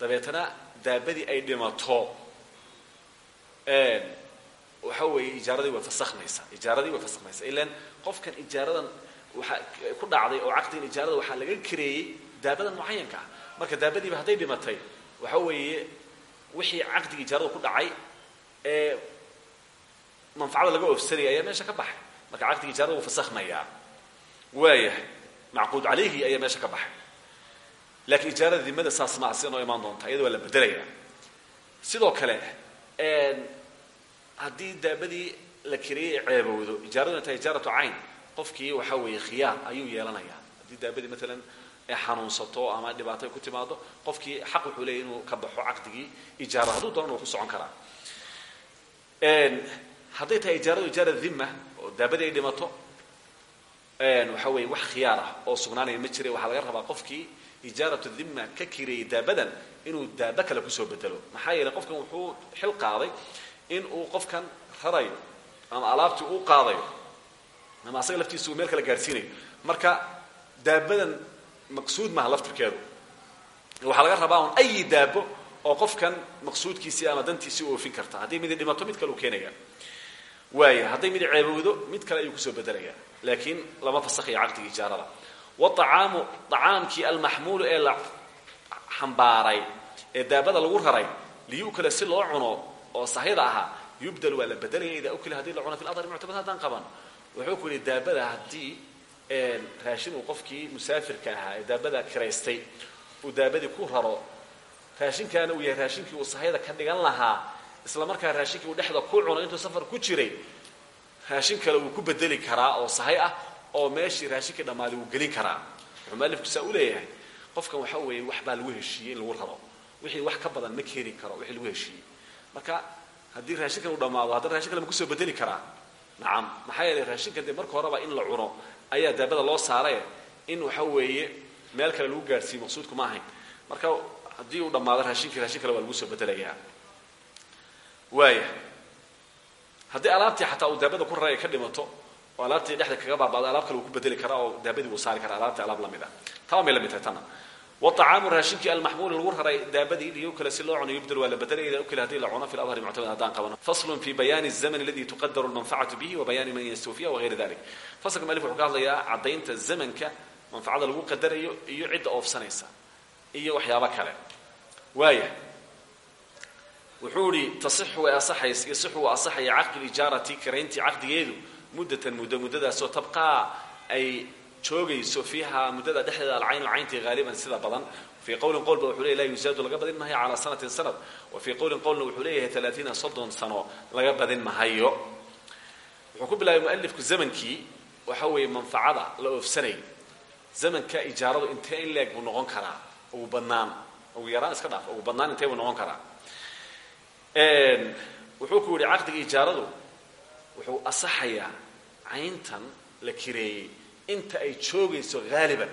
dabeetana daabadii ay dhimato waxa weeye ijaaradii way fasakhmaysaa ijaaradii way fasakhmaysaa ilan qofkan ijaaradan waxaa ku dhacday oo caqdigan ijaarada waxaa laga kireeyey daabadan mucayanka ah. Marka daabadiiba hadday dhimatay waxa weeye wixii caqdiga ijaarada ku dhacay ee manfacada laga oofsanaya ayaa meesha ka baxay. Marka caqdiga ijaarada wuu fasakhmayaa waayahay macquud calayhi ayaa meesha ka baxay. Laakiin ijaarada dimada saas ma sida noo imaan doonta iyada waa la bedelaya sidoo kale haddii daabadii la kireeyey ceebowdo ijaaraduna tahay ijaaratu cayn qofkii waxa weeye khiyaar ayuu yeelanayaa. Haddii daabadii maalan ay xanuunsato ama dhibaato ay ku timaado qofkii xaq wuxuu leeyahy inuu ka baxo caqdigii ijaara hadduu doonana uu ku socon karaa. Hadday tahay ijaaradu ijaara dhimma oo daabadii ay dhimato waxa weeye wax khiyaar ah oo sugnaanaya ma jira waxaa laga rabaa qofkii ijaaratu dhimma ka kireeyey daabadan inuu daaba kale ku soo bedelo. Maxaa yeeley qofkan wuxuu xil qaaday in uu qofkan rarayo ama alaabtii uu qaadayo ama asaga laftiisa uu meel kale gaadhsiinayo marka daabadan maqsuud maaha laftirkeedu waxaa laga rabaa un ayi daabo oo qofkan maqsuudkiisii ama dantiisii u oofin karta. Haddii midi dhimato mid kale uu keenaya waaya hadday midi ceebowdo mid kale ayuu ku soo bedelaya laakiin lama fasakhayo caqdiga ijaarada waacaamu acaamkii almaxmuulu ee la xambaaray ee daabada lagu raray liyukala si loo cuno oo sahida ahaa yubdal waa la bedelaya idaa ukila haddii la cuno fi ladhari muctamad haddaan qaban. Wuxuu ku yidhi daabada haddii raashin uu qofkii musaafirka ahaa ee daabada kiraystay uu daabadii ku raro. Raashinkaana uu yahay raashinkii uu sahayda ka dhigan lahaa isla markaa raashinkii uu dhexda ku cuno intuu safar ku jiray. Raashin kale wuu ku bedeli karaa oo sahay ah oo meeshii raashinkii dhammaaday wuu gelin karaa. Wuxuu mualifku saa qofkan waxa weeye wax baa lagu heshiiyey in lagu raro. Wixii wax ka badan ma keeni karo wixii lagu heshiiyey. Marka haddii raashinkan uu dhammaado haddana rashin kale ma ku soo bedeli karaa? Nacam maxaa yeelay raashinkan dee marka horeba in la cuno ayaa daabada loo saaray in waxa weeye meel kale lagu gaadhsiiyo maqsuudku ma ahayn. Marka haddii uu dhammaado raashinkii raashin kale waa lagu soo bedelayaa. Waaya haddii alaabtii xataa uu daabada ku raray ay ka dhimato oo alaabtii dhexda kaga baabado alaab kale uu ku bedeli karaa oo daabadii uu saari karaa alaabtii alaab la mid ah. Taa may la mid tahay tana waacaamu raashinkii almaxmuuli lagu raray daabadii liyo kale si loo cuno yubdal waa la bedelaya idaa ukila hadii la cuno fi ladhari muctamad haddaan qabano faslun fi bayaani الزamn aladi tuqadaru اlmanfacatu bihi wa bayaani man yastawfiya wagayri dalik faslka malif wuxuu ka hadlayaa caddaynta zamanka manfacada lagu qadarayo iyo cidda oofsanaysa iyo waxyaabo kale waaya wuxuu ihi tasixu way asaxays yasixu waa asaxaya caqdu lijaarati karayntii caqdigeedu muddatan muddo muddadaasoo tabqaa ay joogayso fiiha muddada dhexdeeda alcaynu cayntii haaliban sida badan. Fii qowlin qowlba wuxuu leeyahy laa yuzaadu laga badin mahayo calaa sanatin sanad. Wa fii qowlin qowlna wuxuu leeyahay alaaiina soddon sano laga badin mahayo. Wuxuu ku bilaabay mualifku zamankii waxa weeye manfacada la oofsanayay. Zamanka ijaaradu intee in leeg buu noqon karaa ugu badnaan. Ugu yaraan iska dhaaf ugu badnaan intee buu noqon karaa. Wuxuu ku yihi caqdiga ijaaradu wuxuu asaxayaa cayntan la kireeyey inta ay joogayso haaliban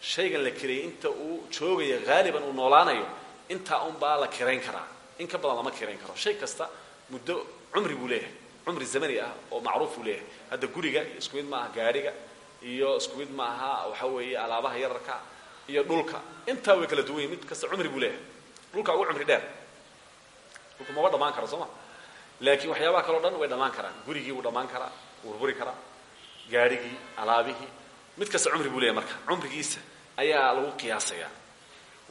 shaygan la kireeyey inta uu joogayo haaliban uu noolaanayo intaa unbaa la kirayn karaa. In ka badan lama kirayn karo. Shay kasta muddo cumri buu leeyahay. Cumri zamani ah oo macruuf buu leeyahay. Hadda guriga isku mid ma aha gaadhiga iyo isku mid ma aha waxa weeye alaabaha yararka iyo dhulka. Intaa way kala duwan yihiin mid kasta cumri buu leeyahay. Dhulka ugu cumri dheer. Dhulka maba dhamaan karo soo ma? Laakiin waxyaabaha kaleo dhan way dhamaan karaan. Gurigii wuu dhamaan karaa wuu burburi karaa gaadhigii alaabihii mid kasta cumri buu leeyahay marka. Cumrigiisa ayaa lagu qiyaasayaa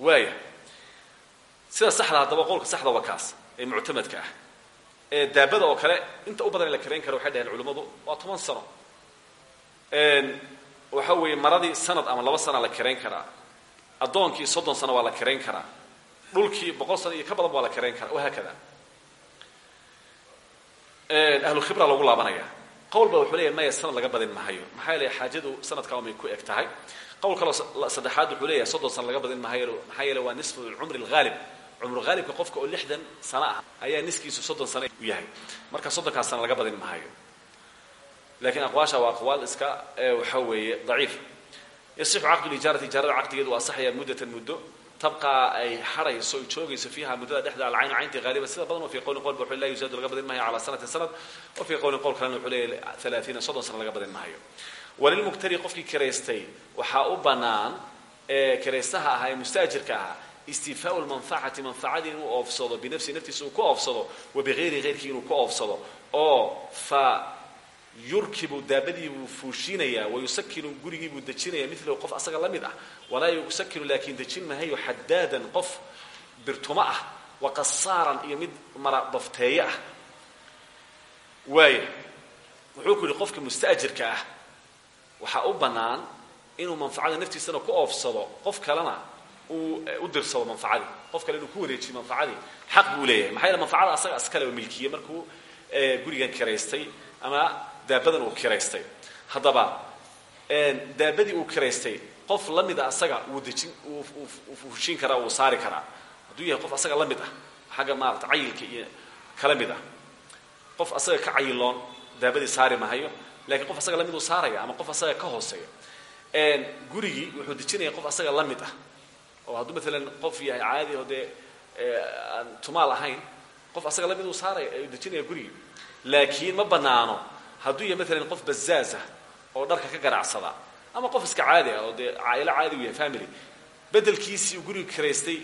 waaya sida saxda haddaba qowlka saxda waa kaas ee muctamadka ah. Ee daabada oo kale inta u badan in la karayn karo waxay dhaheen culimmadu waa toban sano. Waxa weeye maradii sanad ama laba sana la karayn karaa. Addoonkii soddon sano waa la karayn karaa. Dhulkii boqol sano iyo ka badan waa la karayn karaa. Wahaakada. Ahlu khibra lagu laabanaya qowl ba wuxuu leeyahy maya sanad laga badin mahayo maxaa yeele xaajadu sanadkaa umay ku eg tahay. Qowl kaloo saddexaad wuxuu leeyahay soddon sano laga badin mahayo maxaa yeele waa nisfu cumri alghaalib cumru haalibka qofka oo lixdan sano ah ayaa niskiisu soddon sano u yahay. Marka soddonkaas sana laga badin mahayo lakiin aqwaasha waa aqwaal iska waxa weeye daciif. Yasixu caqdu lijaarati ijaarada caqdigeedu waa asaxaya muddatan muddo tabqaa ay harayso ay joogayso fiiha muddada dhexda alcayn cayntii haaliba sida badan wa fii qowlin qol ba wuxuu la yuzaadu laga badin mahayo calaa sanatin sanad wa fii qowlin qowl kalena wuxuu leeyahy alaaiina soddon sano laga badin mahayo walilmuktari qofkii kiraystay waxaa u bannaan kiraystaha ahaa ee mustaajirka ahaa istifaau lmanfacati manfacadii inuu oofsado binafsihi naftiisa uu ku oofsado wa bigayri hayrkii inuu ku oofsado oo fa yurkibu daabadii buu fuushiinayaa wayusakinu gurigii buu dejinaya milahu qof asaga la mid ah. Walaa yusakinu laakiin dejin mahayo xadaadan qof birtumo ah wa qasaaran iyo mid mara bafteeye ah. Waaya wuxuu ku yidhi qofka mustaajirka ah waxaa u bannaan inuu manfacada naftiisana ku oofsado qof kalena uu u dirsado manfacadii qof kale inuu ku wareejiyo manfacadii xaq buu leeyahay. Maxaa yeele manfacada asaga askale oo milkiye markuu gurigan kiraystay ama daabadan uu kiraystay haddaba daabadii uu kiraystay qof la mida asaga wuu dejin uu fuushin karaa wuu saari karaa. Hadduu yahay qof asaga la mid ah xagga maarata cayilka iyo kala mid ah. Qof asaga ka cayiloon daabadii saari mahayo lakiin qof asaga la mid uu saaraya ama qof asaga ka hooseeya. Gurigii wuxuu dejinaya qof asaga la mid ah. Oo hadduu maalan qof yahay caadi oo dee aan tumaal ahayn qof asaga la mid uu saaraya dejinaya gurigii. Laakiin ma banaano hadduu yahay maalan qof bazaazah oo dharka ka ganacsada ama qof iska caadi ah oo dee caadi u family bedelkiisii uu guriga kiraystay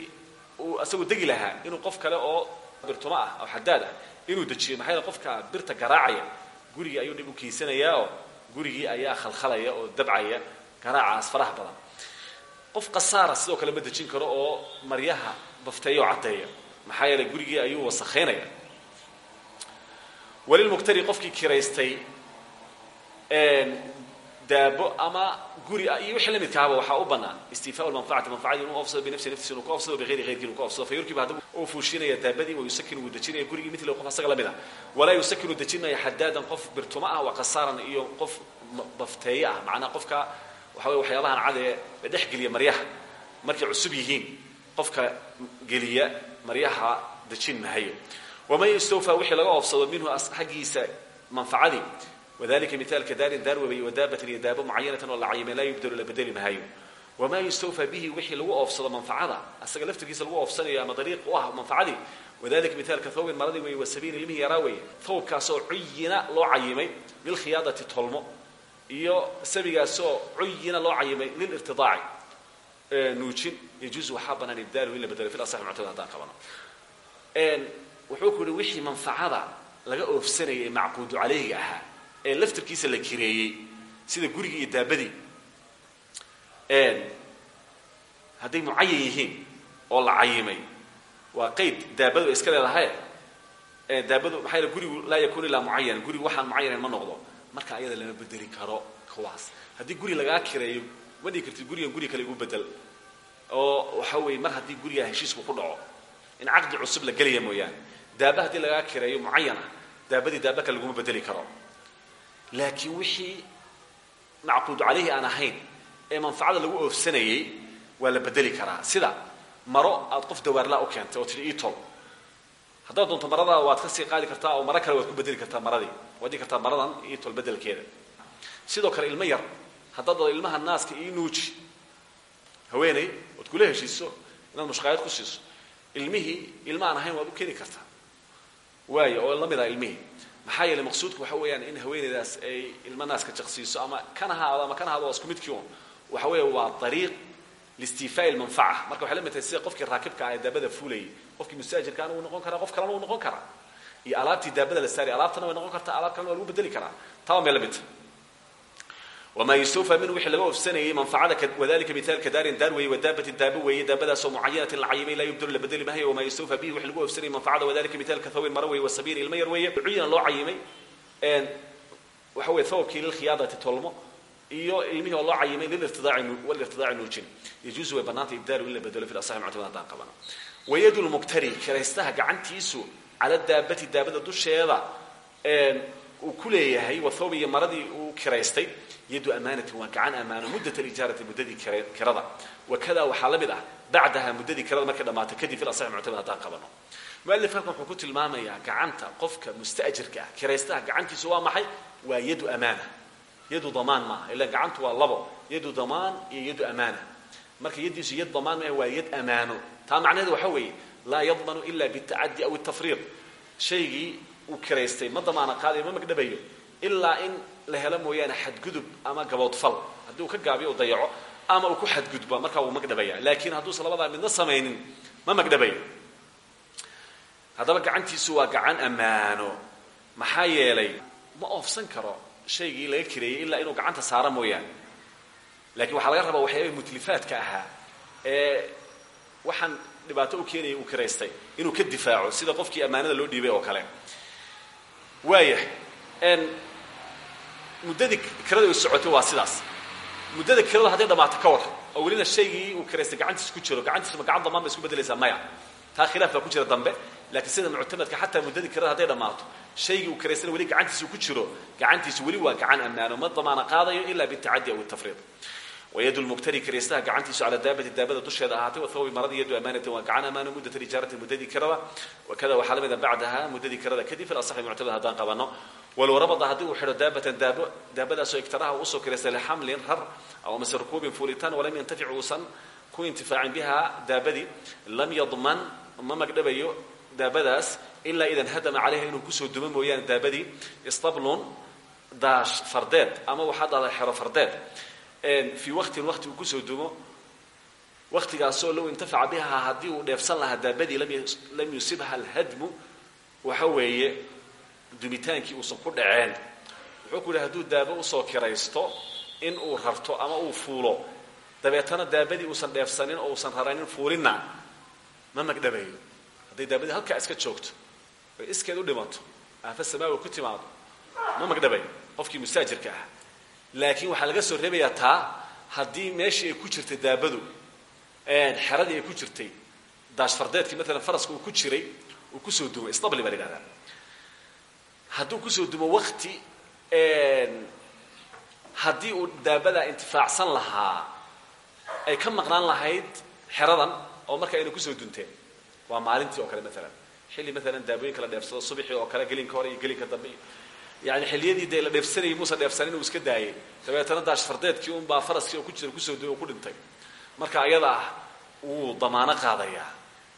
uu asagoo degi lahaa inuu qof kale oo birtuma ah oo xadaad ah inuu dejiyo maxaa qofka birta garaacaya gurigii ayuu dhib u keysanayaa oo gurigii ayaa khalkhalaya oo dabcaya garaacaas faraha badan. Qof kasaara sidoo kale ma dejin karo oo maryaha bafteeya oo caddeeya maxaa yeele gurigii ayuu wasakhaynaya walilmuktari qofkii kiraystay daabo ama guri iyo wixii la midkaaba waxaa u bannaan. Istifaau lmanfacati manfacadii inuu oofsado binafsi naftiisa inuu ka oofsado bigayri hayrkii inuu ka oofsado fa yurkibu haddaba uu fuushinaya daabadii wa yusakinu wuu dejinaya gurigii midlahu qof asaga la mid ah walaa yusakinu dejinaya xadaadan qof birtuma ah wa qasaaran iyo qof bafteeye ah. Macnaa qofka waxa wey waxyaabahan cad ee la dhex geliya maryaha. Markay cusub yihiin qofka geliya maryaha dejin mahayo waman yustawfaa wixii laga oofsado minhu xaggiisa manfacadii wadalika mithaalka daarin daar wabay wadaabatin iyo daabo mucayanatan oo la cayimay laa yubdalu la bedeli mahayo wamaa yustawfaa bihi wixii lagu oofsado manfacada. Asaga laftirkiisa lagu oofsanayo ama dariiq u ah manfacadii wadalika mithaalka thawbin maradii weeye wasabiin ilmihi yaraa weeye thawbkaasoo cuyina loo cayimay lilkhiyaadati tolmo. Iyo sabigaasoo cuyina loo cayimay lilirtidaaci nuujin yajuusu waxaa banaan ibdaaluhu in la bedelo fi asaxi muctada haddaan qabano wuxuu ku wixii manfacada laga oofsanayay macquudu calayhiga ahaa ee laftirkiisa la kireeyey sida gurigii iyo daabadii hadday mucayan yihiin oo la cayimay waa qayd daabadu iska leedahay daabadu maxaa yeel gurigu laa yakun ilaa mucayan gurigu waxaan mucayanayn ma noqdo marka ayada lama bedeli karo kuwaas haddii guri lagaa kireeyo ma kartid gurigan guri kale igu bedel oo waxa weeye mar haddii gurigaa heshiisku ku dhaco in caqdi cusub la gelaya mooyaane daaba haddii lagaa kireeyo mucayan ah daabadii daaba kale bedeli karo. Laakiin wixii macquud calayhi aan ahayn ee manfacada lagu oofsanayey waa la bedeli karaa. Sida maro aad qof dawaarlaa u keentay oo tidhi itol haddaad doonto maradaa waad ka sii qaadi kartaa oo maro kale waad ku bedeli kartaa maradii. Waad kartaa maradan itol bedelkeeda. Sidoo kale ilmo yar haddaad dado ilmaha naaska ii nuuji haweeney ood kula heshiiso inaad mushqaayad ku siiso ilmihii ilma aan ahayn waad u keeni kartaa waayo oo la mid ah ilmihii maxaa yeeley maqsuudku waxa weeyaan in haweeneydaas ay ilma naaska jaqsiiso ama kan ahaado ama kan ahaado waa isku midkii un waxa weeye waa ariiq liistifaa'i lmanfaca marka waxay la mid tahay sida qofkii raakibka ah ee daabada fuulayay qofkii mustaajirkaana wuu noqon karaa qof kalena wuu noqon karaa. Iyo alaabtii daabada la saaraya alaabtana way noqon kartaa alaab kalena waa lagu bedeli karaa. Taa waa may la mid wamaa yustawfaa minhu wixii laga ofsanayay manfacada wadalika mitaalka daarin daar weeye wadaabatin daaba weeye daabadaasoo mucayanatin la cayimay laa yubdalu la bedeli maayo wamaa yustawfaa bihi wixii lagu ofsanayay manfacada wadalika mitaalka thawin maro weeye wasabiin ilmo yar weeye cuyina loo cayimay waxa weeye thawbkii lilkhiyaadati tolmo iyo ilmihii oo loo cayimay lilirtidaaci nuujin. Yajuusu way bannaanta ibdaalu in la bedelo fi asaxi muctamad haddaan qabano. Wayadu lmuktari kiraystaha gacantiisu cala daabati daabada dusheeda uu ku leeyahay wathawb iyo uu kiraystay yadu amaanatin waa gacan amaano muddat alijaarati muddadii kirada. Wakada waxaa la mid ah kirada markay dhamaato kadib fi asaxi muctamad haddaan qabano. Mualif halkan wuxuu ku tilmaamayaa gacanta qofka musta'jirka ah kiraystaha gacantiisu waa maxay? Waa yadu amaana. Yadu damaan maaha ila gacantu waa labo yadu damaan iyo yadu amaana. Marka yaddiisu yad damaan maaha waa yad amaano. Taa macnaheedu waxa weeye laa yadmanu ila bitacadi aw atafriiq shaygii uu kiraystay ma damaana qaadayo ma magdhabayo ilaa in la helo mooyaane xadgudub ama gaboodfal. Haddii uu ka gaabiyo dayaco ama uu ku xadgudbo markaa wuu magdhabaya laakiin hadduusan labadaa midna samaynin ma magdhabayo haddaba gacantiisu waa gacan ammaano. Maxaa yeelay ma oofsan karo shaygii laga kireeyey ilaa inuu gacanta saaro mooyaane. Lakiin waxaa laga rabaa waxyaabah mutlifaadka ahaa ee waxaan dhibaato u keenaya uu kiraystay inuu ka difaaco sida qofkii ammaanada loo dhiibay oo kale waaya muddadii kirada u socotay waa sidaas. Muddada kirada hadday dhamaato ka war oo welina shaygii uu kiraystay gacantiis ku jiro gacantiisuma gacan damaan bay isku bedelaysaa maya. Taa khilaaf baa ku jira dambe laakiin sida muctamadka xataa muddadii kirada hadday dhammaato shaygii uu kiraystana weli gacantiisu ku jiro gacantiisu weli waa gacan ammaano ma damaana qaadayo ila bitacadi aw atafriid wayad lmuktari kiraystaha gacantiisu cala daabati daabada dusheeda ahaatay wathawbi maradii yadu amaanatin waa gacan amaano muddat ijaarati muddadii kirada wakada waxaa la mida bacdaha muddadii kirada kadib fi asaxi muctamad haddaan qabano walow rabada haddii uu xidho daabatan daabo daabadaasoo igtaraha u soo kiraystay lixamlin rar aw mase rukuubin fuulitaan walam yantafic uusan ku intifaacin biha daabadii lam yadman ma magdhabayo daabadaas ilaa idan hadama calayha inuu ku soo dumo mooyaane daabadii istablun daash fardeed ama waxaa dhahda xero fardeed fii waktin wakti uu ku soo dumo waktigaasoo low intafaca biha haddii uu dheefsan lahaa daabadii lam yusibha alhadmu waxa weeye dumitaankii uusan ku dhaceen. Wuxuu ku yidhi hadduu daabo u soo kiraysto in uu rarto ama uu fuulo dabeetana daabadii uusan dheefsanin oo uusan raranin fuulinna ma magdhabayo hadday daabadii halkaa iska joogto oy iskeed u dhimato aafa samaawi ku timaado ma magdhabayo qofkii mustaajirka ah laakiin waxaa laga soo reebayaa taa haddii meeshii ay ku jirtay daabadu xeradii ay ku jirtay daashfardeedkii maalan faraska uu ku jiray uu ku soo dumo istabli baa la yidhahdaa. Hadduu ku soo dumo wakti haddii uu daabadaa intifaacsan lahaa ay ka maqnaan lahayd xeradan oo marka ayna ku soo dunteen waa maalintii oo kale maalan xilli maalan daabooyinka la dheefsado subaxii oo kale gelinka hore iyo gelinka dambe yani xilliyadii dee la dheefsanayay muusan dheefsanin uu iska daayay. Dabeetana daash fardeedkii unbaa faraskii ku jira ku soo duy oo ku dhintay. Marka ayada ah wuu damaano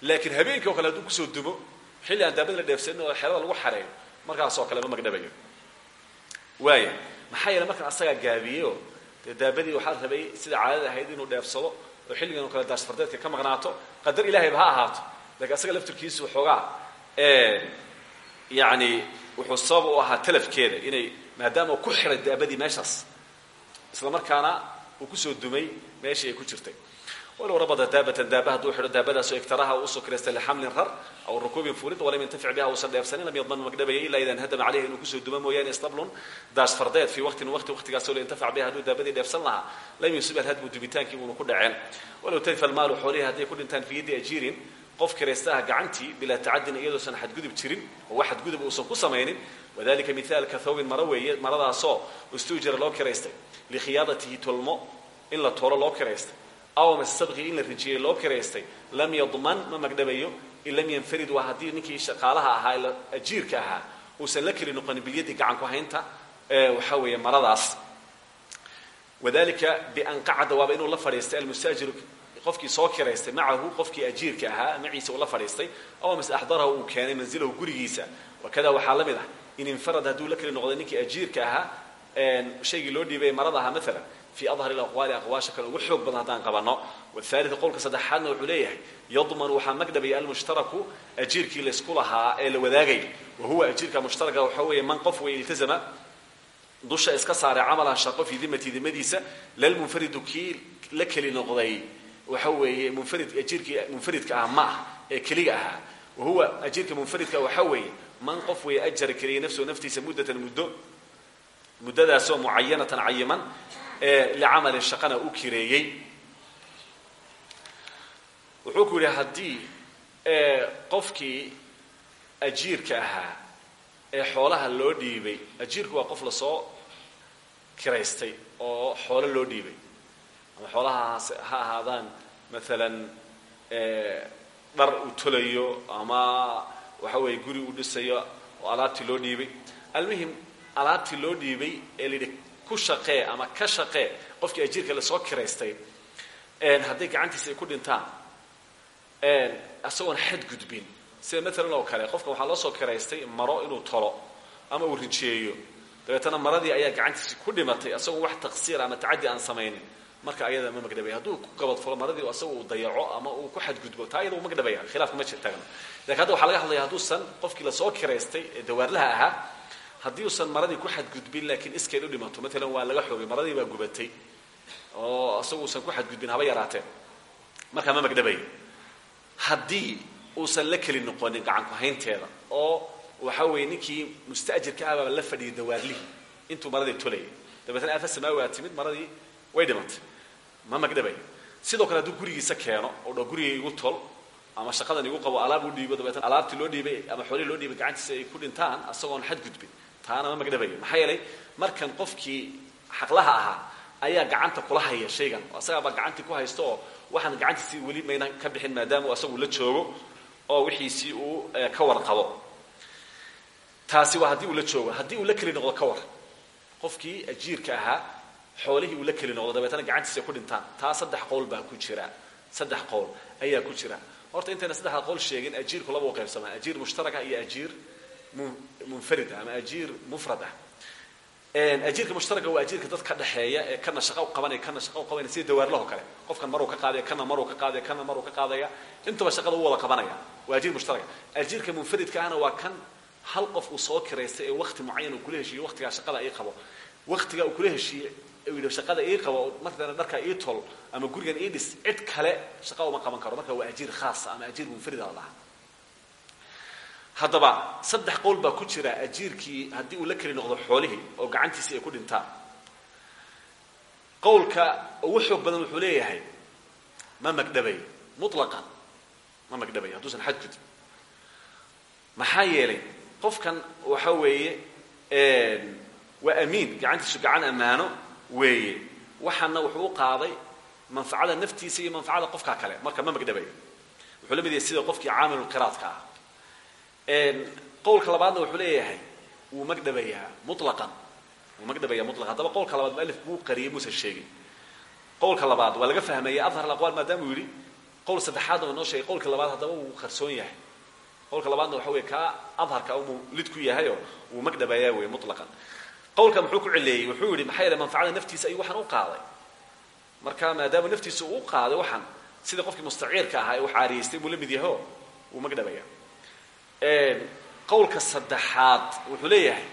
laakiin habeenkii o kale hadduu ku soo dumo xilli aan daabada la oo xerada lagu xareeyo markaas oo kale ma magdhabayo. Waaya maxaa yeele markan asagaa gaabiyeyoo daabadii waxaa rabay sida caadada ahayd inuu dheefsado oo xilligan oo kale daash fardeedka ka maqnaato qadar ilahayba ha ahaato. Lakiin asaga laftirkiisu waxoogaa yani wuxuu sabab u ahaa talafkeeda inay maadaama ku xiray daabadii meeshaas isla markaana uu ku soo dumay meeshii ay ku jirtay. Walow rabada daabatan daaba hadduu xidho daabadaasoo iktaraha uu u soo kiraystay lixamlin rar aw rukuubin fuulid walam yantafic biha uusan dheefsanin lam yadman magdhabaya ila ida nhadama caleyha inuu ku soo duma mooyaane istablun daas fardeed fii waqtin waqti waqtigaasoo la intafac biha hadduu daabadii dheefsan lahaa lam yusib alhadmu dubitaankii uunu ku dhaceen. Walow talifa almaalu xoolihii hadday ku dhintaan fii yaddi ajiirin qof kiraystaha gacantii bilaa tacadin iyadoosan xadgudub jirin oo wax xadgudub uusan ku samaynin. Wadalika mithaalka thawbin maro weeye maradaasoo ustuujira loo kiraystay likhiyaadatihi tolmo in la tolo loo kiraystay aw mastabqi in la rijiyey loo kiraystay lam yadman ma magdhabayo in lam yanfarid waa haddii ninkii shaqaalaha ahaa ajiirka ahaa uusan la keli noqonin bilyadi gacan ku haynta waxa weeye maradaas. Wadalika bian qacada waaba inuu la fadhiistay almustaajiru qofkii soo kiraystay macahu qofkii ajiirka ahaa maciisa uu la fadhiistay aw mas axdarahu uu keenay manzilahu gurigiisa. Wakada waxaa la mid ah in infarad hadduu la keli noqday ninkii ajiirka ahaa shaygii loo dhiibay marada ahaa maalan fi adhar aqwaali aqwaasha kale ugu xoog badan haddaan qabano wathaliu qowlka saddexaadna wuxuu leeyahay yadman waxaa magdhabaya almushtaraku ajiirkii laysku lahaa ee la wadaagay. Wa huwa ajiirka mushtaraka waxa weeye man qof wey iltazama dusha iska saaray camalan shaqo fii dimati dimadiisa lalmunfaridu kii la keli noqday waxa weeye munfarid ajiirkii munfaridka ah ma ah ee keliga ahaa. Wa huwa ajiirka munfaridka waxa weeye man qof wey ajara keliyay nafsahu naftiisa muddatan muddo muddadaasoo mucayanatan cayiman ee licamalin shaqana u kireeyey. Wuxuu ku yidhi haddii qofkii ajiirka ahaa ee xoolaha loo dhiibay ajiirku waa qof la soo kiraystay oo xoolo loo dhiibay ama xoolahaas ha ahaadaan maalan dhar uu tolayo ama waxa weeye guri uu dhisayo oo alaabtii loo dhiibay. Almuhim alaabtii loo dhiibay ee layidhi ku shaqee ama ka shaqee qofkii ajiirka la soo kiraystay hadday gacantiisa ay ku dhintaan isagoon xad gudbin. Sida maalan oo kale qofkan waxaa loo soo kiraystay maro inuu tolo ama uu rijeeyo dabeetana maradii ayaa gacantiisi ku dhimatay isagoon wax taqsiir ama tacaddi aan samaynin marka ayada ma magdhabaya hadduu ku gabadfulo maradii isaga uu dayaco ama uu ku xadgudbo taa ayada uu magdhabaya khilaafka ma jir taagna laakiin hadda waxaa laga hadlaya hadduusan qofkii la soo kiraystay ee dawaarlaha ahaa haddii uusan maradii ku xadgudbin laakiin iskeed u dhimato maalan waa laga xoogay maradii baa gubatay oo isagu uusan ku xadgudbin haba yaraateen markaa ma magdhabayo haddii uusan la keli noqonin gacanku haynteeda oo waxa weeye ninkii musta'jirka ah baa la fadhiyay dawaarlihi intuu maradii tolayay dabeetna aafa samaawi aa timid maradii way dhimatay ma magdhabayo sidoo kale hadduu gurigiisa keeno oo dho guriga igu tol ama shaqadan igu qabo alaab u dhiibo dabeetna alaabtii loo dhiibay ama xoolihii loo dhiibay gacantiisa ay ku dhintaan isagoon xadgudbin taana ma magdhabayo maxaa yeelay markan qofkii xaqlaha ahaa ayaa gacanta kula haya shaygan. Asagaabaa gacantii ku haysta waxaan gacantiisii weli mayna ka bixin maadaama asagu la joogo oo wixiisii uu ka warqabo taasi waa haddii uu la joogo. Haddii uu la keli noqdo ka war. Qofkii ajiirka ahaa xoolihii uu la keli noqdo dabeetana gacantiisa ay ku dhintaan. Taa saddex qowl baa ku jira. Saddex qowl ayaa ku jira. Horta intayna saddexda qowl sheegin ajiirku laba u qaybsamaa. Ajiir mushtaraka iyo ajiir munfarid ama ajiir mufrad ah. Ajiirka mushtaraka waa ajiirka dad ka dhexeeya ee kana shaqa u qabanaya kana shaqa u qabanaya sida dawaarlaho kale. Qofkan maruu ka qaadaya kana maruu ka qaadaya kana maruu ka qaadaya intaba shaqada u wada qabanaya. Waa ajiir mushtaraka ajiirka munfaridka waa kan hal qof uu soo kiraystay ee wakti mucayan uu kula heshiiyo waktigaa shaqada ii qabo. Waktigaa uu kula heshiiyey yidhi shaqada ii qabo markana dharkaa ii tol ama gurigan ii dhis cid kale shaqa uma qaban karo. Marka waa ajiir khaasa ama ajiir munfarida la dhahaa. Haddaba saddex qowl baa ku jira ajiirkii haddii uu la keli noqdo xoolihii oo gacantiisii ay ku dhintaan. Qowlka ugu xoog badan wuxuu leeyahay ma magdhabayo mutlaqan ma magdhabayo hadduusan xadgudin maxaa yeelay qofkan waxa weeye waa amiin gacantiisu gacan ammaano weeye. Waxaana wuxuu u qaaday manfacada naftiisa iyo manfacada qofkaa kale. Marka ma magdhabayo wuxuu la mid yahay sida qofkii caamilulqiraadka ah. Qowlka labaadna wuxuu leeyahay wuu magdhabayaa mulaqan wuu magdhabayaa mulaqan haddaba qowlka labaad mualif buu qariyay muusan sheegin qowlka labaad waa laga fahmaya adhar alaqwaal maadaama uu yidhi qowl saddexaadna waa noo sheegay qowlka labaad haddaba wuu qarsoon yahay. Qowlka labaadna waxa weye kaa adharka umuu lid ku yahayoo wuu magdhabayaa wey mulaqan qowlka muxuu ku cileeyey wuxuu yidhi maxaa yeele manfacada naftiisa ayuu waxaan u qaaday. Marka maadaama naftiisa uu qaaday waxaan sida qofkii mustaciirka ahaa ee wax caariyeystay buu la mid yaho wuu magdhabaya qowlka saddexaad wuxuu leeyahay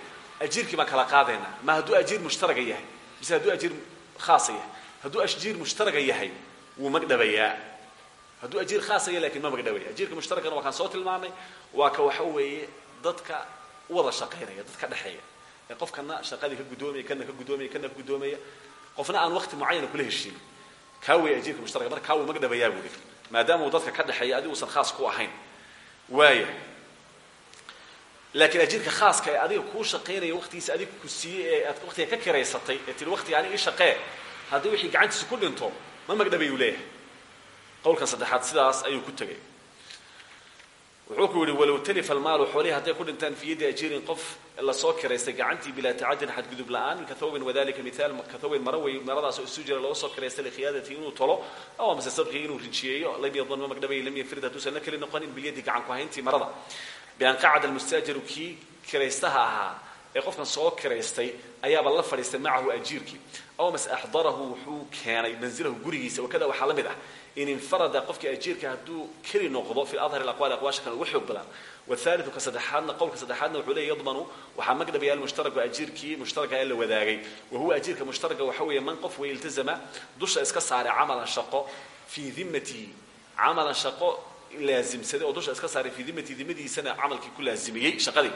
ajiirkii baan kala qaadaynaa. Ma hadduu ajiir mushtaraga yahay mise hadduu ajiir khaasa yahay? Hadduu ashjiir mushtaraga yahay wuu magdhabayaa. Hadduu ajiir khaasa yahay laakiin ma magdhabaya ajiirka mushtaragana waa kaan soo tilmaanay waa ka waxa weeye dadka wada shaqaynaya dadka dhexeeya. ee qofkana shaqadii ka guddoomaya kana ka guddoomaya kana ka guddoomaya qofna aan waqti mucayana kula heshiin. Kaa wey ajiirka mushtaraka marka kaa wuu magdhabayaa buuri maadaama uu dadka ka dhexeeya adigu usan khaas ku ahayn. Waaya laakiin ajiirka khaaska ee adiga kuu shaqaynaya waqtigiisa adiga ku siiyey ee aad waqtiga ka kiraysatay ee tiri waqtiga aniga ii shaqee haddii wixii gacantiisa ku dhinto ma magdhabay uu leeyahay. Qowlkan saddexaad sidaas ayuu ku tegay wuxuu ku yihi walow talifa almaalu xoolihii hadday ku dhintaan fi yadi ajiirin qof la soo kiraystay gacantii bilaa tacadin xadgudub la'aan ka thawbin wadalika mihaal ka thawbin maro wey maradaas isu jira loo soo kiraystay likhiyaadati inuu tolo aw amase sabqii inuu rijiyeeyo lam yadun ma magdhabay lam yafrid hadduusan la keli noqonin bilyadi gacan ku hayntii marada. Bian qacada almustaajiru kii kiraystaha ahaa ee qofkan soo kiraystay ayaaba la fadhiistay macahu ajiirkii. Aw mas axdarahu wuxuu keenay manzilahu gurigiisa wakada waxaa la mid ah in infarada qofkii ajiirka hadduu keli noqdo fi adhar aqwaali aqwaasha kan ugu xoog badan. Wathaliu ka saddexaadna qowlka saddexaadna wuxuu leeya yadmanu waxaa magdhabaya almushtaraku ajiirkii mushtaraka ee la wadaagay. Wa huwa ajiirka mushtaraga waxa weeye man qof way iltazama dusha iska saaray camalan shaqo fii dimatihi camalan shaqo laazimsaday oo dusha iska saaray fii dimati dimadiisana camalkii ku laazimiyey shaqadii.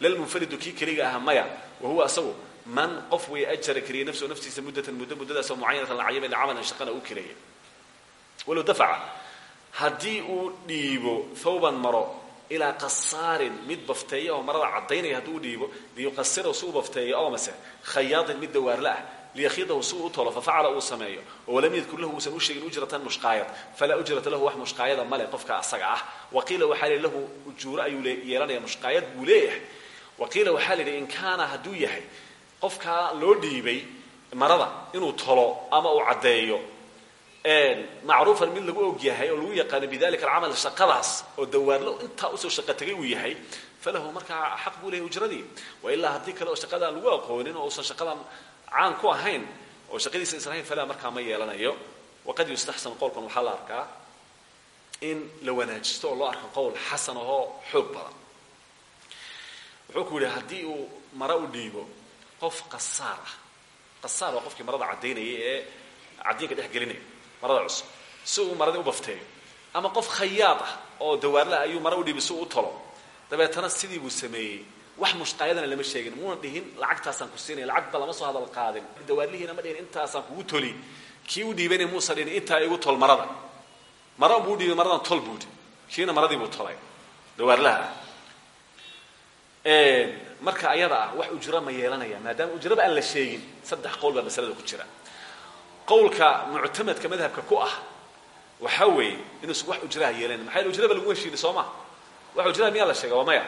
Lalmunfaridu kii keliga aha maya wa huwa asagu man qof way ajara keliya nafsahu naftiisa muddatan muddo muddadaasoo mucayanatan la cayama camalan shaqana u keleeya walow dafaca haddii uu dhiibo thawban maro ilaa qasaarin mid bafteeya oo marada caddaynaya hadduu u dhiibo liyuqasirahu si u bafteeyo oo mase khayaadin mid dawaarla ah liyakhidahu si uu u tolo fafacala uu sameeyo oo lam yadkur lahu uusan u sheegin ujratan mushqaayad falaa ujrata lahu wax mushqaayada male qofka asaga ah waqiila waxaa yidhi lahu ujuuro ayuu yeelanaya mushqaayad buu leeyahay waqiila marada inuu tolo ama uu caddeeyo macruufan mid lagu og yahay oo lagu yaqaano bidalika alcamal shaqadaas oo dawaarlo intaa u soo shaqo tegay uu yahay falahu markaa xaq buu leeyahy ujradii wailaa haddii kale oo shaqadaan lagu aqoonin oo uusan shaqadan caan ku ahayn oo shaqadiisa isan ahayn falaa markaa ma yeelanayo. Waqad yustaxsan qowlkan waxaa la arkaa in la wanaajisto oo loo arko qowl xasan ahoo xoog badan. Uu mara u dhiibo qof qasaar ah. Qofkii marada caddaynaya ee caddiinka dhex gelinaya marada cusub si uu maradii u bafteeyo ama qof khayaad ah oo dawaarlaha ayuu mara u dhiibay si uu u tolo. Dabeetana sidii buu sameeyey. Wax mushqaayadana lama sheegin. Muuna dhihin lacagtaasaan ku siinaya lacagba lama soo hadal qaadin. Dawaarlihiina ma dhihin intaasaan kugu toli. Kii u dhiibayna muusa dhihin intaa igu tol marada. Mara buu dhiibay maradan tol buudi kiina maradii buu tolay. Dawaarlaha ah marka ayada ah wax ujro ma yeelanaya maadaama ujraba aan la sheegin saddex qowl masalada ku jira qowlka muctamadka madhabka ku ah waxaa weeye inuusan wax ujraha yeelanan maxaa yele ujraba lagu heshiini soo ma wax ujraha miyaa la sheega waa maya.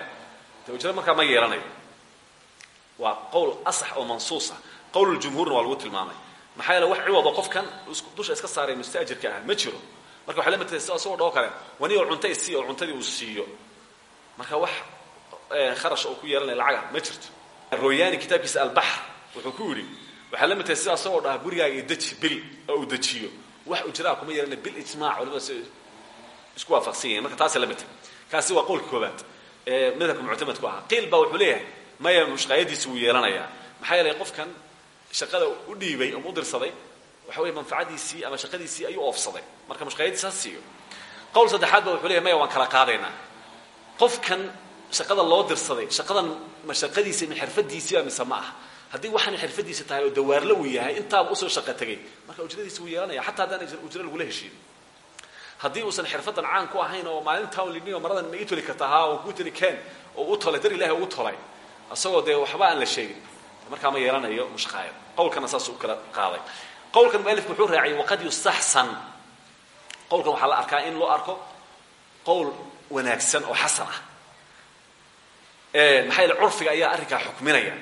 De ujra markaa ma yeelanayo. Waa qowl asax oo mansuusa qowluljumhuurna waa lagu tilmaamay. Maxaa yeele wax ciwado qofkan dusha iska saaray mustaajirka ah ma jiro. Marka waxay la mid tahay si asagoo dhoo kale wanigoo cunta isii oo cuntadii uu siiyo. Marka wax kharash oo ku yeelanaya lacaga ma jirto. Royaani kitaabkiisa albaxr wuxuu ku yidhi waxaa la mid tahay sida asagoo dhaha gurigaaga i deji bil oo uu dejiyo. Wax ujraa kuma yeelana bilijmac culimada si isku waafaqsan yahin marka taasay la mid tahay kaasi waa qowlka koobaad ee madhabka muctamadku ahaa. Qiil baa wuxuu leeyahay maya mushqaayadiisi wuu yeelanayaa. Maxaa yeelay qofkan shaqada u dhiibay ama u dirsaday waxa weye manfacadiisii ama shaqadiisii ayuu oofsaday. Marka mushqaayadiisi ha siiyo. Qowl saddexaad ba wuxuu leeyahy maya waan kala qaadaynaa. Qofkan shaqada loo dirsaday shaqadan ma shaqadiisa ma xirfadiisiiba mise ma ah haddii waxaana xirfadiisa tahay oo dawaarlo uu yahay intaaba u soo shaqo tegay marka ujradiisa wuu yeelanaya xataa haddaan ujro lagula heshiin. Haddii uusan xirfadan caan ku ahayn oo maalintaa lidniyo maradan ma ii toli karta haa oo kuu toli keen oo u tolay dar ilahi ugu tolay. Isagoo dee waxba aan la sheegin. Markaa ma yeelanayo mushqaayad qowlkana saas u kala qaaday. Qowlkan mualifku wuxuu raaciyay waqad yustaxsan qowlkan waxaa la arkaa in loo arko qowl wanaagsan oo xasan ah. Maxaa yeele curfiga ayaa arrinkaa xukminaya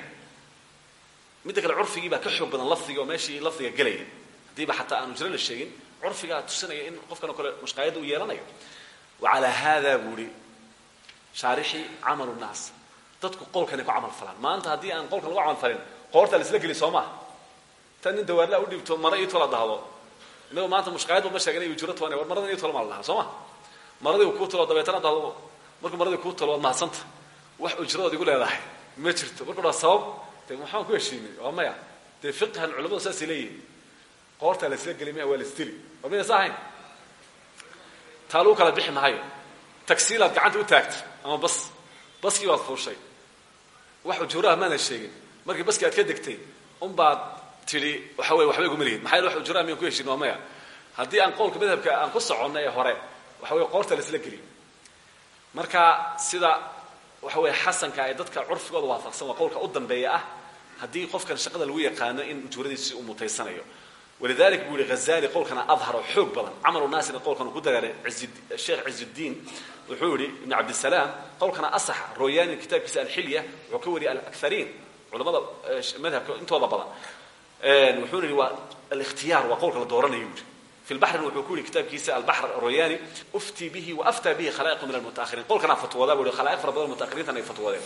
midda kale curfigii baa ka xoog badan lafdiga oo meeshii lafdiga gelaya haddiiba xataa aan ujro la sheegin curfigaa tusinaya in qofkan kale mushqaayadda uu yeelanayo. Wa calaa haada buu ihi shaarixii camalu nnaas dadku qowlkanay ku camal falaan. Maanta haddii aan qowlkan lagu camal falin qoortaa la isla geli soo tan nin dawaarlaa u dhiibto mara tola dhahdo inagoo maanta mushqaayadba ma sheeganay ujro tobanay war maradan ii tolo maa la dhahaa maradii kuu tolo dabeetana dhahdo markuu maradii kuu tolo waad wax ujradood igu leedahay ma jirto. Markuu sabab de maxaan ku heshiinay waa maya dee fiqhan culamadu saasay leeyihiin qoortaa la isla geli maya waa la isdili war midaysa ahayn? Taa lagu kala bixi mahayo tagsiilaad gacanta u taagta ama bas baskii baad fuushay wax ujuuraha maana sheegin. Markii baskii aad ka degtay unbaad tidhi waxa weye waxba iguma lihid maxaa yel wax ujuuraha miyan ku heshin waa maya haddii aan qowlka madhabka aan ku soconno ee hore waxa weye qoorta la isla geliyo marka sida waxa weye xasanka ee dadka curfigooda waafaqsan waa qowlka u dambeeya ah haddii qofkan shaqada lagu yaqaano in ujuuradiisi uu mutaysanayo. Walidalik buu yihi hazali qowlkana adhar oo xoog badan. Camaru naasirna qowlkan uu ku dagaalay sheekh cizudiin wuxuu yihi ibn cabdisalaam qowlkana asaxa royanin kitaabkiisa alxilya wuxuu ka wariyay alakariin culamada eh, madhabka intooda badan. Wuxuuna yihi waa alikhtiyaar waa qowlka la dooranayo yidhi. Fi lbaxrin wuxuu ku yihi kitaabkiisa albaxr royani uftii bihi waaftaa bihi khalaa'iqu min almutaahiriin qowlkanaa fatwoodaa buu yihi khalaa'iq fara badan mutaahiriintan ay fatwoodeen.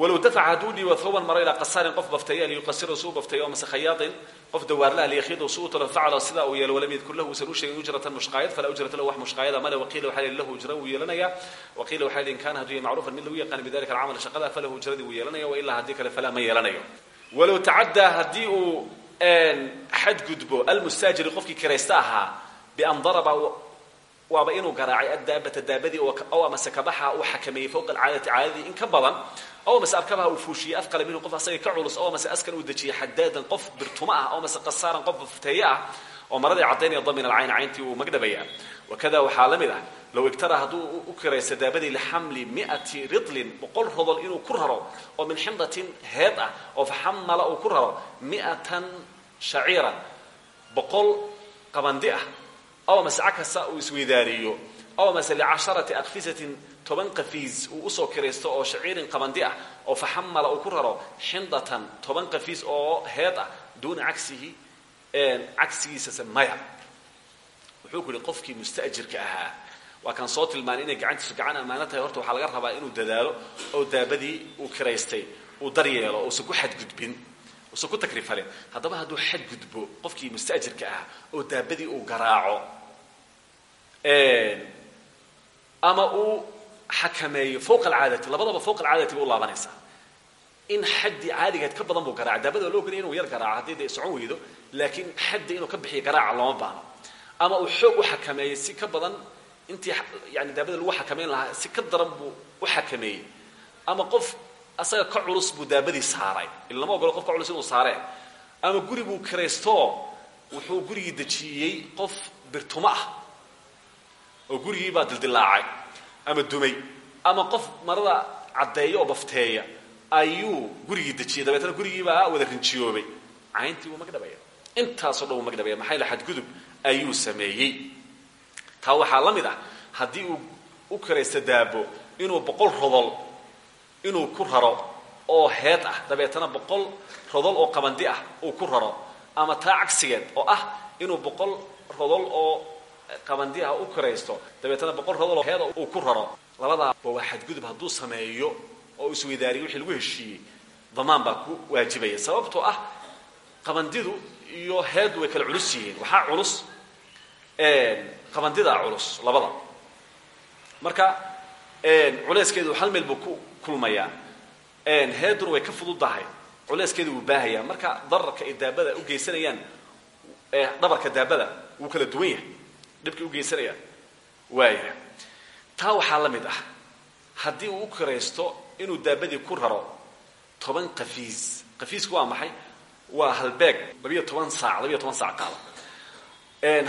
Walow dafca hadduu dhiibo thawban maro ilaa qasaarin qof bafteeya liyuqasira suu bafteeyo oo mase khayaaطin qof dawaarlaha liyakhida suu talo facala sidaa uu yeelo walam yadkur lahu usan u sheegin ujratan mushqaayad falaa ujrata lahu wax mushqaayada male waqiila waxaa lahu ujra wuu yeelanaya waqiila waxaa lihi in kaana hadduu yahay macruufan mid lagu yaqaana bidalika alcamal shaqada falahu ujradii wuu yeelanaya wailaa haddii kale falaa ma yeelanayo walow tacaddaa haddii uu xadgudbo almustaajiri qofkii kiraysta ahaa bian daraba waaba inuu garaacay addaabata daabadii ow amase kabaxa uu xakameeyey fowqa alcaadati caadadii in ka badan ow amase arkabaha uu fuushiyey afqala minhu qof asaga ka culus ow amase askan uu dejiyey xadaadan qof birtuma ah ow amase qasaaran qof bafteeye ah oo maradii caddaynaya damin alcayn cayntii uu magdhabaya wakada waxaa la mid ah low igtara hadduu u kiraysta daabadii lixamli miati ridlin boqol rodol inuu ku raro oo min xindatin heed ah oo faxamala uu ku raro miatan shaciiran boqol qabandi ah aw amase cakasa uu isweydaariyo aw amase licasharati akfisatin toban qafiis uu u soo kiraysto oo shaciirin qabandi ah oo faxamala uu ku raro xindatan toban qafiis oo heed ah duuna cagsihi cagsigiisase maya wuxuu ku yihi qofkii musta'jirka ahaa waa kaan soo tilmaanay inay gacantiisu gacan ammaano tahay horta waxaa laga rabaa inuu dadaalo oo daabadii uu kiraystay uu daryeelo uusan ku xadgudbin uusan ku takrifalin haddaba hadduu xadgudbo qofkii musta'jirka ahaa oo daabadii uu garaaco ama uu xakameeyo fowqa alcaadati labadaba fowqa alcaadati ba u laabanaysaa. In xaddii caadigeed ka badan buu garaaca daabada loo ogolaya inuu yar garaaco haddii dee socon weydo laakiin xaddi inuu ka bixiyo garaaca looma baano ama uu xoog u xakameeyey si ka badan intii yani daabada lagu xakameyn lahaa si ka daran buu u xakameeyey ama qof asaga ka culus buu daabadii saaray. Il lama qof ka culus inuu saaree ama guri buu kiraystoo wuxuu gurigii dejiyey qof birtuma ah oo gurigii baa dildilaacay ama dumay ama qof marada caddeeya oo bafteeya ayuu gurigii dejiyey dabeetna gurigii baa wada rinjiyoobay. Cayntii wuu magdhabaya intaasoo dhan wuu magdhabaya maxaa yaele xadgudub ayuu sameeyey. Taa waxaa la mid ah haddii uu u kiraysto daabo inuu boqol rodol inuu ku raro oo heed ah dabeetana boqol rodol oo qabandi ah uu ku raro ama taa cagsigeed oo ah inuu boqol rodol oo qabandi ah u kiraysto dabeetana boqol rodol oo heed uu ku raro. Labadaaba waa xadgudub hadduu sameeyo oo isweydaariyo wixii lagu heshiiyey. Damaan baa ku waajibaya. Sababtoo ah qabandidu iyo heeddu way kala culus yihiin. Waxaa culus qabandidaa culus labada. Marka culeyskeedu hal meel buu ku kulmayaa heeduna way ka fududahay. Culeyskeedu wuu baahayaa. Marka dararka ay u geysanayaan dhabarka daabada wuu kala duwan yahay dhibkay u geysanayaan waaya taa waxaa la mid ah. Haddii uu u inuu daabadii ku raro toban qafiis qafiisku waa maxay? Waa halbeeg labiyo toban saac labiyo toban saac qaada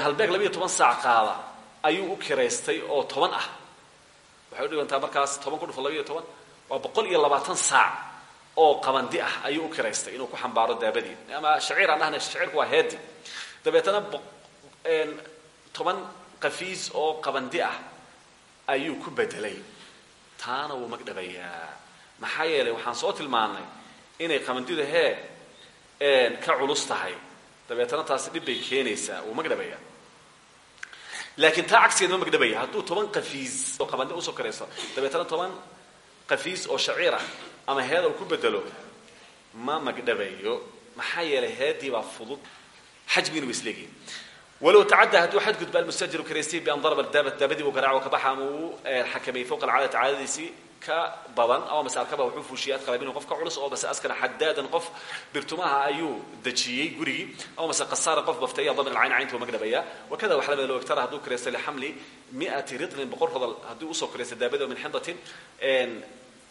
halbeeg labiyo toban saac qaada ayuu u kiraystay oo toban ah. Waxay u dhigantaa markaas toban ku dhufo labiyo toban? Waa boqol iyo labaatan saac oo qabandi ah ayuu u kiraystay inuu ku xambaaro daabadii. Ama shaciir aan dhahna waa heedi. Dabeetana toban qafiis oo qabandi ah ayuu ku bedelay. Taana wuu magdhabayaa maxaa yeelay waxaan soo tilmaannay inay qabandidu hee ka culus tahay. Dabeetana taasi dhib bay keenaysaa. Wuu magdhabayaa laakiin taa cagsigeed ma magdhabaya hadduu toban qafiis oo qabandi u soo karayso dabeetana toban qafiis oo shaciir ah ama heeda ku bedelo ma magdhabayo maxaa yeelay heedii baa fudud. Xajmiina wa walow tacaddaa hadduu xadgudba almustajiru karaystay bian daraba daaba daabadii uu garaaco kabaxa ama uu xakameeyey fowqa alcaadati caadadiisii ka badan ama mase arkaba wuxuu fuushiyey adqala minhu qof ka culus oo mase askana xadaadan qof birtumaha ayuu dejiyey gurigii ama mase qasaaran qof bafteeya damin alcayn caynta waa magdhabaya wakada waxa lamida low iktara hadduu kiraysta lixamli mi'ati ridlin boqol rodol hadduu u soo kiraysta daabada min xindatin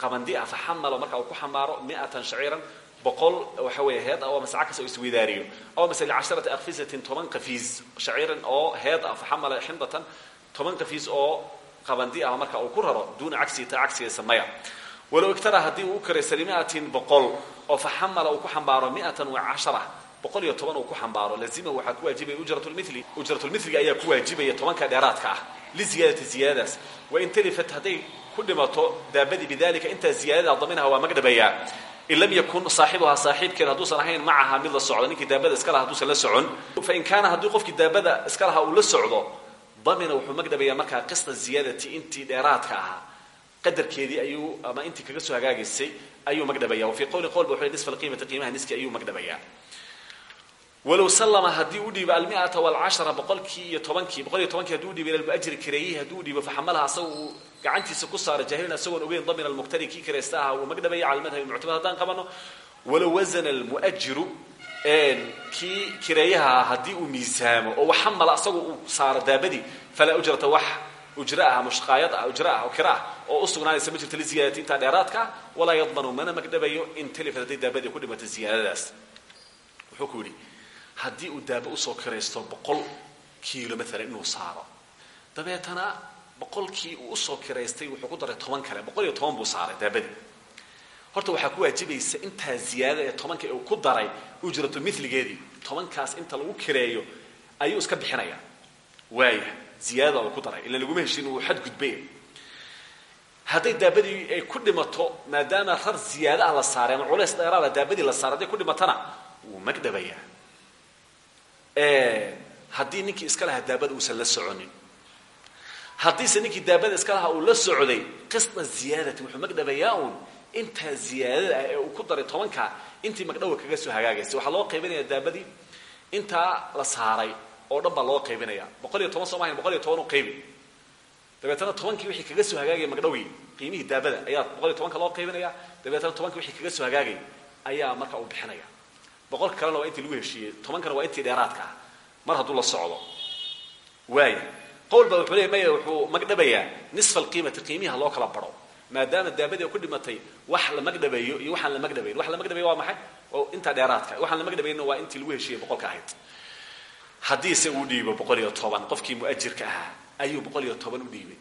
qabandi ah faxamalo marka uu ku xambaaro mi'atan shaciiran boqol waxa weeye heed ah oo mase cakas oo isweydaariyo aw mase licasharati akfisatin toban qafiis shaciiran oo heed ah faxamala xindatan toban qafiis oo qabandi ah marka uu ku raro duuna cagsihi ta cagsigeesa maya walow iktara haddii uu u kiraysta limi'atin boqol oo faxamala uu ku xambaaro mi'atan wa cashara boqol iyo toban uu ku xambaaro lazimahu waxaa ku waajibaya ujratulmili ujratulmiliga ayaa ku waajibaya tobanka dheeraadka ah liziyaadati ziyaadadaas wain talifat hadday ku dhimato daabadii bidalika intaa ziyaadada daminaha waa magdhabayaa in lam yakun saaxibuhaa saaxiibkeed hadduusan ahayn macaha mid la socdo ninkii daabada iska laha haduusan la socon fain kaana haddii qofkii daabada iska lahaa uu la socdo damina wuxuu magdhabayaa markaa qista ziyaadati intii dheeraadka ahaa. Qadarkeedii ayuu ama intii kaga soo hagaagaysay ayuu magdhabaya wa fii qowli qowlba wuxu nisfa alqiimati qiimaha niski ayuu magdhabayaa walow sallama haddii u dhiibo almi'ata walcashara boqolkii iyo tobankii boqol iyo tobankii hadduu u dhiibo ila lmuajiri kareeyihi hadduu u dhiibo faxamalaha asaga uu gacantiisa ku saara jaahilan isagoon ogeyn damina almuqtari kii karaysta aha wuu magdhabaya cala madhabi muctamad haddaan qabano walow wasana almu'ajiru kii kireeyaha haddii uu miisaamo oo waxamala asagoo uu saaro daabadii falaa ujrata wax ujra ah mushqaayad ah ujra ah oo kira ah oo u sugnaanaysa ma jirto liziyaadati intaa dheeraadka walaa yadmanu mana magdhabayo in talifat hadday daabadii ku dhimato ziyaadadaas wuxuu ku yidhi haddii uu daaba u soo kiraysto boqol kiilo maalan inuu saaro. Dabeetana boqolkii uu u soo kiraystay wuxuu ku daray toban kale. Boqol iyo toban buu saaray daabadii. Horta waxaa ku waajibaysa intaa ziyaadada ee tobanka uu ku daray ujratu miligeedii tobankaas inta lagu kireeyo ayuu iska bixinaya. Waaya ziyaadada uu ku daray. Ila laguma heshin uu xadgudbay hadday daabadii ay ku dhimato maadaama rar ziyaada ah la saaray ama dheeraada daabadii la saaray ku dhimatana wuu magdhabayaa haddii ninkii iska lahaa daabada uusan la soconin. Haddiise ninkii daabada iska lahaa uu la socday qisda ziyaadati wuxuu magdhabayaa uun. Intaa ziyaadada uu ku daray tobanka intii magdhawa kaga soo hagaagaysa. Waxaa loo qaybinaya daabadii intaa la saaray oo dhan loo qaybinaya boqol iyo toban soo mahayn boqol iyo wixii kaga soo hagaagaya magdhawii qiimihii daabada ayaa boqol iyo loo qaybinaya dabeetana tobankii wixii kaga soo hagaagay ayaa marka uu bixinaya boqolka kalena waa intii lagu heshiiyey tobankana waa intii dheeraadka ah. Mar hadduu la socdo. Waaya qowl baa wuxuu leey maya wuxuu magdhabayaa nisfa alqiimati qiimiha loo kala baro. Maadaama daabadii ku dhimatay wax la magdhabayo iyo waxaan la magdhabayn. Wax la magdhabayo waa maxay? Oo intaa dheeraadka waxaan la magdhabayna waa intii lagu heshiiyey boqolka ahayd. Haddiise uu dhiibo boqol iyo toban qofkii mu'ajirka ahaa ayuu boqol iyo toban u dhiibay.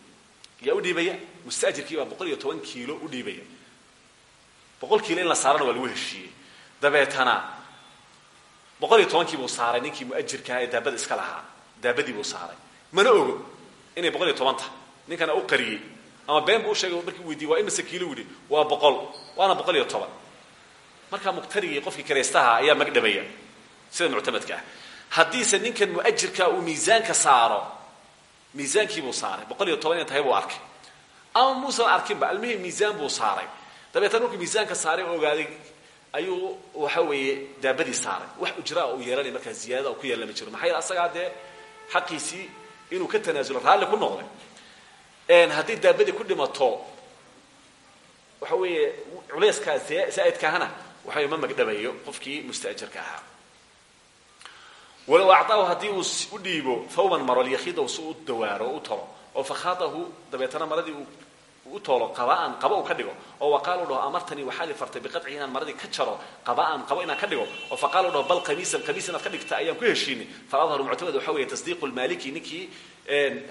Yaa u dhiibaya? Mustaajirkii baa boqol iyo toban kiilo u dhiibaya. Boqol kiilo in la saarana waa lagu heshiiyey. Dabeetana boqol iyo saaray ninkii mu'ajirkaha ee daabada iska lahaa. Daabadii buu saaray. Mana ogo inay boqol tahay ninkana u qariyey. Ama been buu usheegay markii u waa imise kiilo? Yidhi waa boqol. Waana boqol iyo toban. Qofkii karaystaha ayaa magdhabaya sida muctamadka ah. Haddiise ninkan mu'ajirka uu miisaanka saaro miisaankiibuu saaray. Boqol tahay buu arkay. Ama muusan arkinba almihim miisaan buu saaray. Dabeetana markuu miisaanka saaray ogaaday ayuu waxa weeye daabadii saaray. Wax ujraa uu yeelanay markaa ziyaadada ku yeelan ma jiro. Maxaa yeele asagaa dee xaqiisii inuu ka tanaasulo raalli ku noqday? Haddii daabadii ku dhimato waxa weeye culeyskaa zaa'idkaahana waxa ma magdhabayo qofkii musta'jirka ahaa. Walow acطaahu haddii uu u dhiibo fawman maro lyakiidahu si u dawaaro o u tolo oo fakhaadahu dabeetana maradii uu u toolo qaba'an qaba uu ka dhigo oo waqaal u dhaho amartanii waxaad i fartay biqaطci inaan maradii ka jaro qaba'an qabo inaan ka dhigo. Oo faqaal u dhaho bal qamiisan qamiis inaad ka dhigta ayaan ku heshiinay faadharu muctamad waxa weeye tasdiiqu lmaaliki ninkii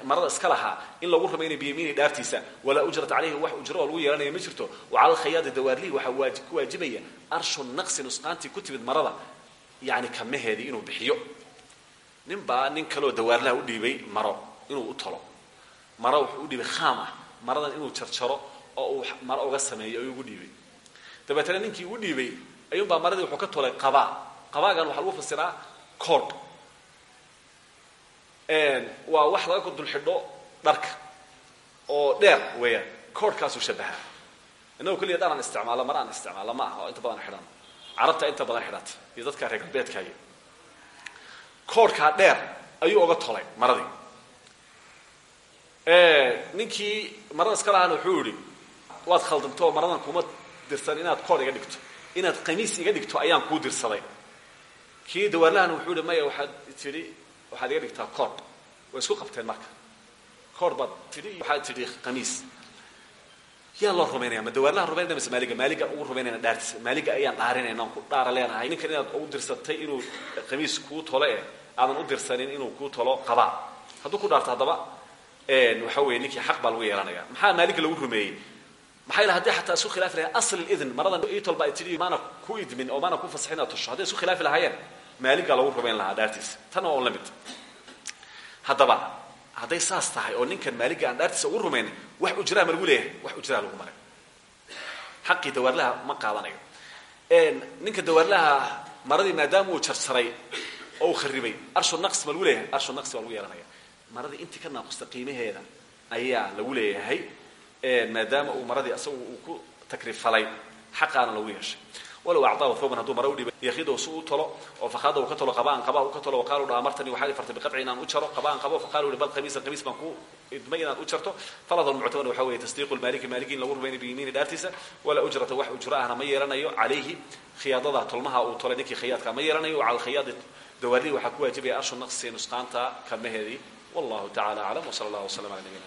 marada iska lahaa in lagu rumaynay biyamiini dhaartiisa. Walaa ujrata calayhi wax ujro oo lagu yeelanaya ma jirto. Wa cala alkhayaadi dawaarlihi waxaa ku waajibaya arshu naqsi nusqaantii ku timid marada yani kamaheedii inuu bixiyo. Nin baa nin kaleoo dawaarlaha u dhiibay maro inuu u tolo. Maro wuxuu u dhiibay khaam ah maradan inuu jarjaro oo uu maro uga sameeyo ayuu ugu dhiibay. Dabeetana ninkii u dhiibay ayuunbaa maradii wuxuu ka tolay qabaa qabaagan waxaa lagu fasiraa cood waa wax laga dulxidho dharka oo dheer weeyaan. Coodhkaasuu shabahaa innagu keliya dharaan isticmaalo mar aan isticmaalo ma aha oo inta badan xidhan carabta inta badan xidhata iyo dadka reer galbeedkaayo. Coodhkaa dheer ayuu oga tolay maradii ninkii marada iska lahaana wuxuu yihi waad khaldamto oo maradan kuma dirsan inaad koor iga dhigto. Inaad qamiis iga dhigto ayaan kuu dirsaday. Kii dawaarlahana wuxuu ihi maya waxaad tidhi waxaad iga dhigtaa koor. Way isku qabteen marka. Koor baad tidhi waxaad tidhi qamiis yaa loo rumaynaya ma dawaarlaha rumaynaya mise maaliga? Maaliga ugu rumaynayna dhaartiisa maaliga ayaan dhaarinayna aan ku dhaara leenahay. Ninkan inaad u dirsatay inuu qamiis kuu tolo eh aadan u dirsanin inuu kuu tolo qabaa hadduu ku dhaarto haddaba waxa weeye ninkii xaq baa lagu yeelanaya maxaa maaliga lagu rumeeyey? Maxaa yila haddii xataa isku khilaafi lahayen asl idn maradan ii tolba tidhi maana ku idmin oo maana ku fasaxin inaad tusho. Hadday isku khilaafi lahaayeen maaligaa lagu rumayn lahaa dhaartiisa tan oo la mid. Haddaba hadday saas tahay oo ninkan maaliga aan dhaartiisa ugu rumaynin wax ujraa ma lagu leeyahay. Wax ujraa lagu maray. Xaqii dawaarlaha ma qaadanayo. Ninka dawaarlaha maradii maadaama uu jarsaray oo uu kharibay arshu naqs ma lagu leeyahay? Arshu naqsi baa lagu yeelanaya maradii intii ka naaqusta qiimaheeda ayaa lagu leeyahay maadaama uu maradii asagu uu ku takrifalay xaqaana lagu yeeshay. Walow acdaahu thawban hadduu mara udhiibay yakiidahu si u tolo oo fakhaada uu ka tolo qabaan qabaa uu ka tolo waqaalu dha amartanii waxaad fartay biqadci inaan u jaro qabaan qabo faqaalu hi bal qamiisan qamiis baan ku idmay inaad u jarto. Falada muctamad waxa weeye tasdiiqu lmaaliki maaliki in lagu rumaynayo biyimiini dhaartiisa walaa ujrata wax ujro ahna ma yeelanayo calayhi khiyaadada tolmaha uu tolay ninkii khiyaadka ma yeelanayo cala khiyaadi dawaarlihi waxaa ku waajibaya arshu naqsi nusqaanta kalmaheedii wallahu tacala aclam wsala allah waslam ala nabiyina